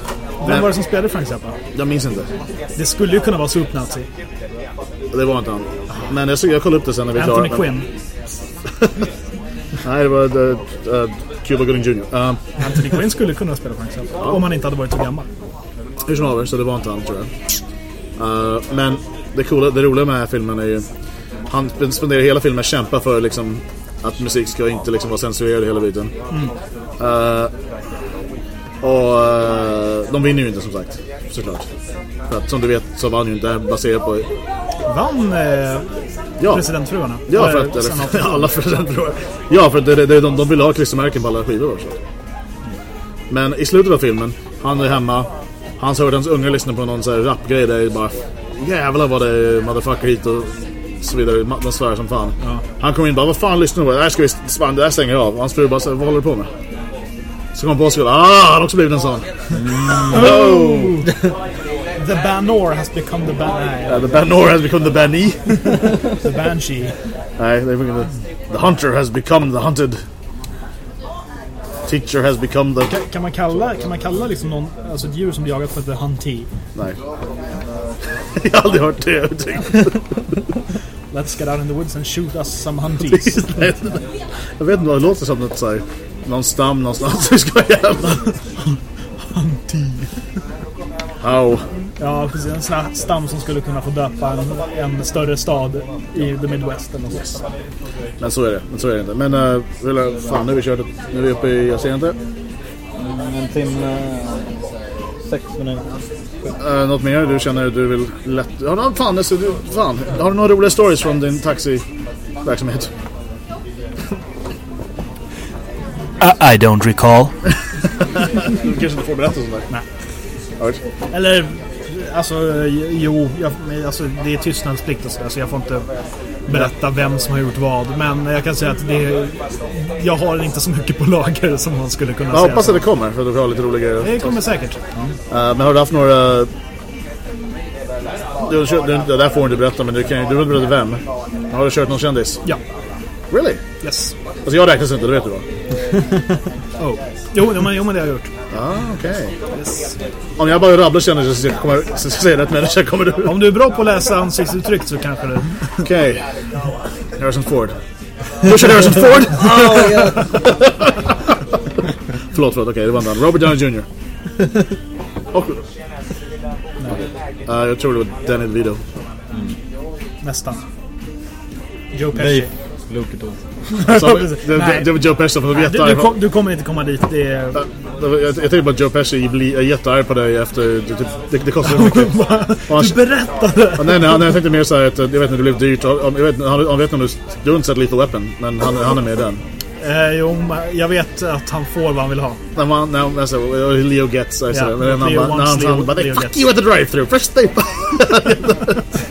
Men- var det som spelade Frank Zappa? Jag minns inte. Det skulle ju kunna vara Soup Nazi. Det var inte han. Men jag, jag kollade upp det sen när vi. Anthony Quinn. Nej, det var uh, uh, Cuba Gooding Jr. Uh, Anthony Quinn skulle kunna spela Frank Zappa. Om han inte hade varit så gammal. Hur som haver, så det var inte han tror jag. Eh, men det det, coola, det roliga med den här filmen är ju... Han spenderar hela filmen kämpa för liksom, att musik ska inte liksom, vara censurerad hela biten. Eh, och eh, de vinner ju inte som sagt, såklart. För att som du vet så vann ju inte baserat på... Vann eh, Ja, presidentfruarna? ja för att... Eller, alla presidentfrågor. Ja, för att det, det, de, de vill ha klistermärken på alla skivor också. Men i slutet av filmen, han är hemma. Hans hörde hans unga lyssna på någon så här rapgrej där det bara Jävlar vad det är motherfucker hit och så vidare. Ma- De svär som fan. Han kom in och bara, vad fan lyssnar du på? Det här ska vi spann, det här stänger jag av. Och hans fru bara, vad håller du på med? Så kom på och skulle, ah, han har också blivit en sån. Oh! The Banor has become the ban... Uh, the Banor has become the Bani. the Banshee. Nej, det är inte. The hunter has become the hunted. Teacher has become the... Kan, kan man kalla, kan man kalla liksom någon, alltså ett djur som blir jagat för the Huntee? Nej. Jag har aldrig hört det uttrycket. Let's get out in the woods and shoot us some hunties. Jag vet inte vad det låter som. Något så här, någon stam någonstans. Vi ska ihjäl. Au. ja, precis. En sån här stam som skulle kunna få döpa en, en större stad i the Midwest eller sånt. Men så är det. Men så är det inte. Men uh, vill, fan, nu har vi kört Nu är vi uppe i... Jag ser inte. En timme... Sex minuter. Uh, något mer du känner du vill lätt... Ja, no, fan, alltså, du, fan. Har du några roliga stories från din taxiverksamhet? I, don't recall. Du kanske inte får berätta sånt där? Nej. Alright. Eller, alltså, jo, jag, alltså, det är tystnadsplikt och sådär, så jag får inte berätta vem som har gjort vad. Men jag kan säga att det, jag har inte så mycket på lager som man skulle kunna Jag säga. hoppas att det kommer, för du har lite roliga grejer. Det kommer säkert. Eh, men har du haft några... Du, du, det där får du inte berätta, men du kan. Du vill berätta vem? Har du kört någon kändis? Ja. Really? Yes. Alltså jag räknas inte, det vet du va? Oh. Jo, jo, men, jo, men det har jag gjort. Ah, okej. Yes. Om jag bara rabblar kändisar så kommer så säger rätt människa kommer du... Om du är bra på att läsa ansiktsuttryck så kanske det... Okej. Harrison Ford. Pushar Harrison Ford! förlåt, förlåt. Okej, det var en. Robert Downey Jr. Och... Eh, jag tror det var Danny DeVito. Nästan. Joe Pesci. Luke tog. Alltså, det, det, Nej. det var Joe Pesci, de var Du, du, jättearg. kom, du kommer inte komma dit. Det är... Jag, jag tänkte bara att Joe Pesci blir är jättearg på dig efter... Det, det, det kostar så mycket. Han- Du berättade! Nej, nej, nej, jag tänkte mer såhär att jag vet inte, det blev dyrt. Jag vet, han, han vet om du, du har inte sett Lethal Weapon, men han, han är med i den. Eh, jo, jag vet att han får vad han vill ha. När man, när, alltså, Leo Getz, alltså, Ja, men Leo han, han, Leo- han bara Leo Fuck Getz." you at the drive-thru, first day!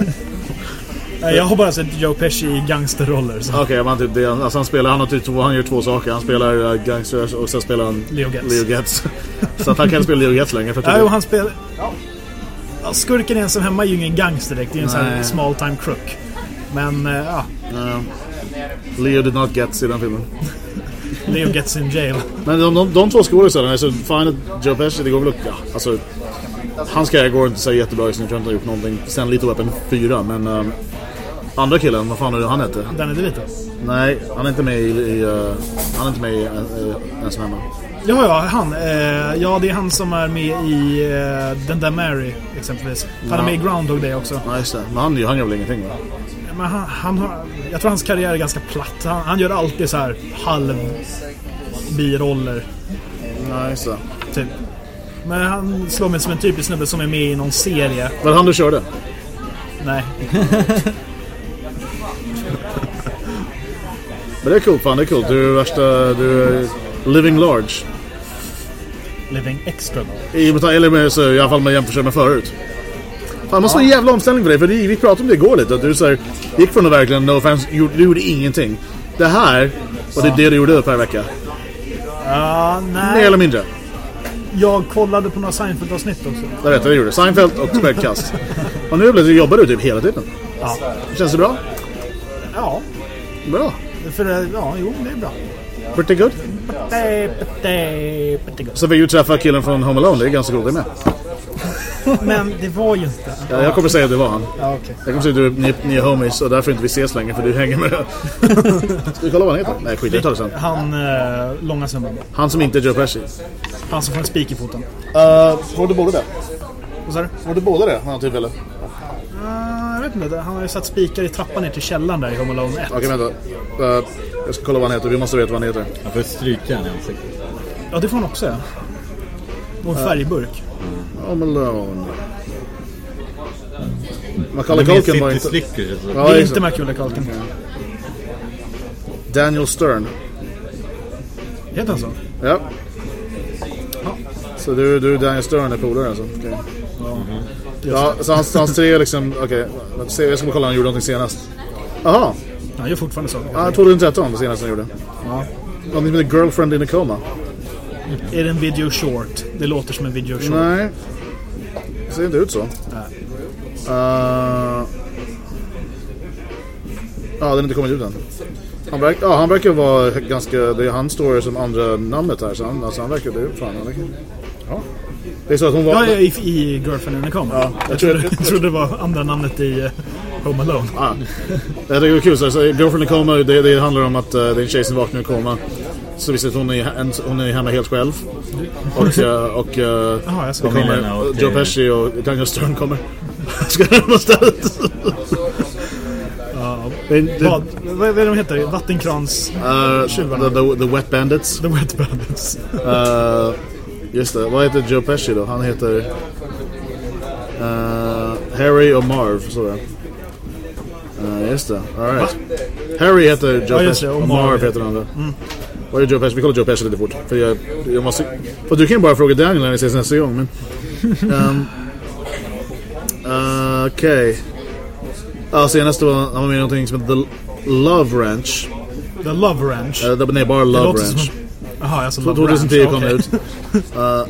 Eh, jag har bara sett Joe Pesci i gangsterroller. Okej, men typ det, alltså, han spelar, han har typ han gör två saker. Han spelar uh, gangsters och sen spelar han Leo Getz. Leo Getz. så att han kan spela Leo Getz längre. För Ja, jo, han spelar... Ja, skurken i ensam hemma är ju ingen gangster direkt. Det är en sån här small time crook. Men, eh, ja. Ja. Leo did not get i den filmen. Leo gets in jail. Men de, de, de två skådisarna, alltså fine att Joe Pesci, det går väl ja, alltså Hans karriär går inte så jättebra just nu, jag tror inte han har gjort någonting sen Little Weapon 4, men um, Andra killen, vad fan är det han hette? Danny DeVito. Nej, han är inte med i, i uh, Han är inte med i uh, Ensam Hemma Ja, ja, han. Eh, ja, det är han som är med i eh, Den där Mary, exempelvis. Han är Ja. med i Groundhog Day också. Ja just det, men han, han gör väl ingenting va? Men han, han har, jag tror hans karriär är ganska platt. Han, han gör alltid så här halv biroller, Nej just det typ. Men han slår mig som en typisk snubbe som är med i någon serie. Var det han du körde? Nej. Men det är coolt, fan det är coolt, du är värsta, du är living large Living Extra då. I, eller med, så, i alla fall med jämfört med förut Fan, måste vara en jävla omställning för dig, för det, vi pratade om det igår lite. Att du så här, gick från att verkligen, no offense, du gjorde ingenting. Det här, och det det du gjorde per vecka. Ja, Mer nej. eller mindre. Jag kollade på några Seinfeld-avsnitt också. Jag vet vad du gjorde. Seinfeld och späggkast. Och nu jobbar du typ hela tiden. Ja. Känns det bra? Ja, Bra. För det, ja, jo, det är bra. Pretty good. Pretty, pretty, pretty good. Så fick du träffa killen från Home Alone, det är ganska coolt det med. Men det var ju inte. Ja, jag kommer säga att det var han. Ja, okej. Jag kommer säga att du, ni, ni är homies och därför inte vi ses längre för du hänger med Ska vi kolla vad han heter? Nej skit, vi tar det sen. Han eh, långa snubben. Han som inte är Joe Pesci. Han som får en spik i foten. Uh, får du båda det? Vad sa du? Får du båda det? Han typ eller? Uh, vet inte, han har ju satt spikar i trappan ner till källaren där i Home Alone 1. Okej, vänta. Eh, jag ska kolla vad han heter. Vi måste veta vad han heter. Han får stryka en i ansiktet. Ja, det får han också ja. Och en färgburk. Home Alone. Han Macaulay Culkin var inte... Slickers. så- Ja, det är inte Macaulay Culkin. Daniel Stern. Heter han så? Ja. Så du, du Daniel Stern är polare alltså? Okej. Ja, så hans, hans tre liksom... Okej, okay. jag ska bara kolla han gjorde någonting senast. Jaha, Han gör fortfarande så. ja, 2013 det senaste han gjorde. Någonting som heter Girlfriend in a Coma. Är det en video short? Det låter som en video short. Nej, det ser inte ut så. Uh, ja, den har inte kommit ut än. Han, verk, ja, han verkar vara ganska... Det är han står som andra namnet här. Så han, alltså han verkar... Det är fan, han verkar, ja. Det är så att hon var... Ja, i, i Girlfriend in a Coma. Ja, jag, trodde, jag trodde det var andra namnet i uh, Home Alone. Ah. Jag tycker det är kul. Så, Girlfriend i Coma, det, det handlar om att uh, det är en tjej som vaknar i koma. Så visst att hon är, en, hon är hemma helt själv. Och, uh, och jag ska det kommer och, Joe eh, Pesci och Daniel Stern kommer. Ska? Ja, Det, det, vad, vad är det de heter? Vattenkrans... uh, the, the, the Wet Bandits. The Wet Bandits. Uh, just det, vad heter Joe Pesci då? Han heter uh, Harry och Marv, så det. Uh, just det, alright. Harry heter Joe Ja, Pesci och och Marv heter den andra. Vad är Joe Pesci? Vi kollar Joe Pesci lite fort. För jag, jag måste... För du kan ju bara fråga Daniel när vi ses nästa gång, men... Um, uh, Okej. Ja, senast var han med i någonting som heter The Love Ranch. The Love Ranch. Uh, nej, bara Love Ranch. Jaha, alltså Love 2010 Ranch. kom okej. ut. Uh,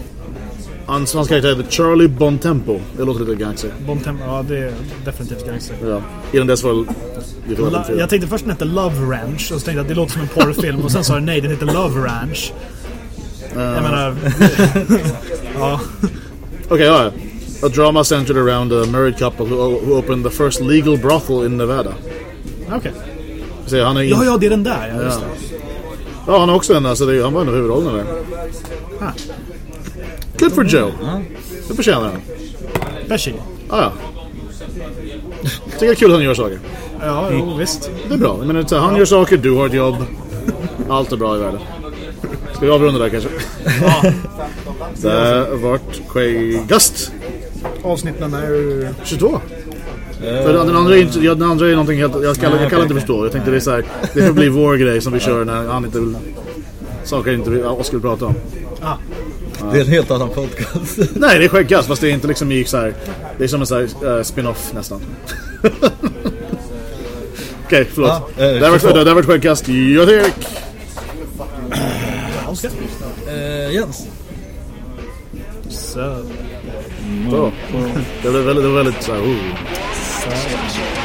hans, hans karaktär heter Charlie Bontempo. Det låter lite gangster. Bontem, ja, det är definitivt gangster. Ja. Innan dess var det jag tänkte först den hette Love Ranch och så tänkte jag att det låter som en porrfilm och sen sa jag nej, den heter Love Ranch. Jag menar... ja, Okej, ja. A drama centered around a married couple who, who opened the first legal brothel in Nevada. okej. Så han är in... Ja, ja, det är den där. Ja, just Ja. Ja, han har också en. Alltså, det, han var en av huvudrollerna där. Ah. Good for Joe. Det förtjänar han. Pesci. Ah, ja. Tycker det är kul att han gör saker. Ja, jo, visst. Det är bra. Jag menar, han gör saker, du har ett jobb. Allt är bra i världen. Ska vi avrunda där kanske? Ja. Det vart Quaygast Avsnitt nummer... 22. För den andra är, inte, ja, den andra är någonting helt... Jag, kallar, jag kan inte förstå. Jag tänkte det är så här, Det får bli vår grej som vi kör när han inte vill... Saker inte vill, Oskar vill prata om. Ah, Det är en helt annan podcast. Nej, det är Skäggkast fast det är inte liksom gick så här. Det är som en så här, eh, spin-off nästan. Okej, förlåt. Ja, eh, det här var 22. det här var Skäggkast. Jag Erik. Oskar. Eh, Jens. Så. Så. Det blev väldigt, det var väldigt så här, oh. Structure.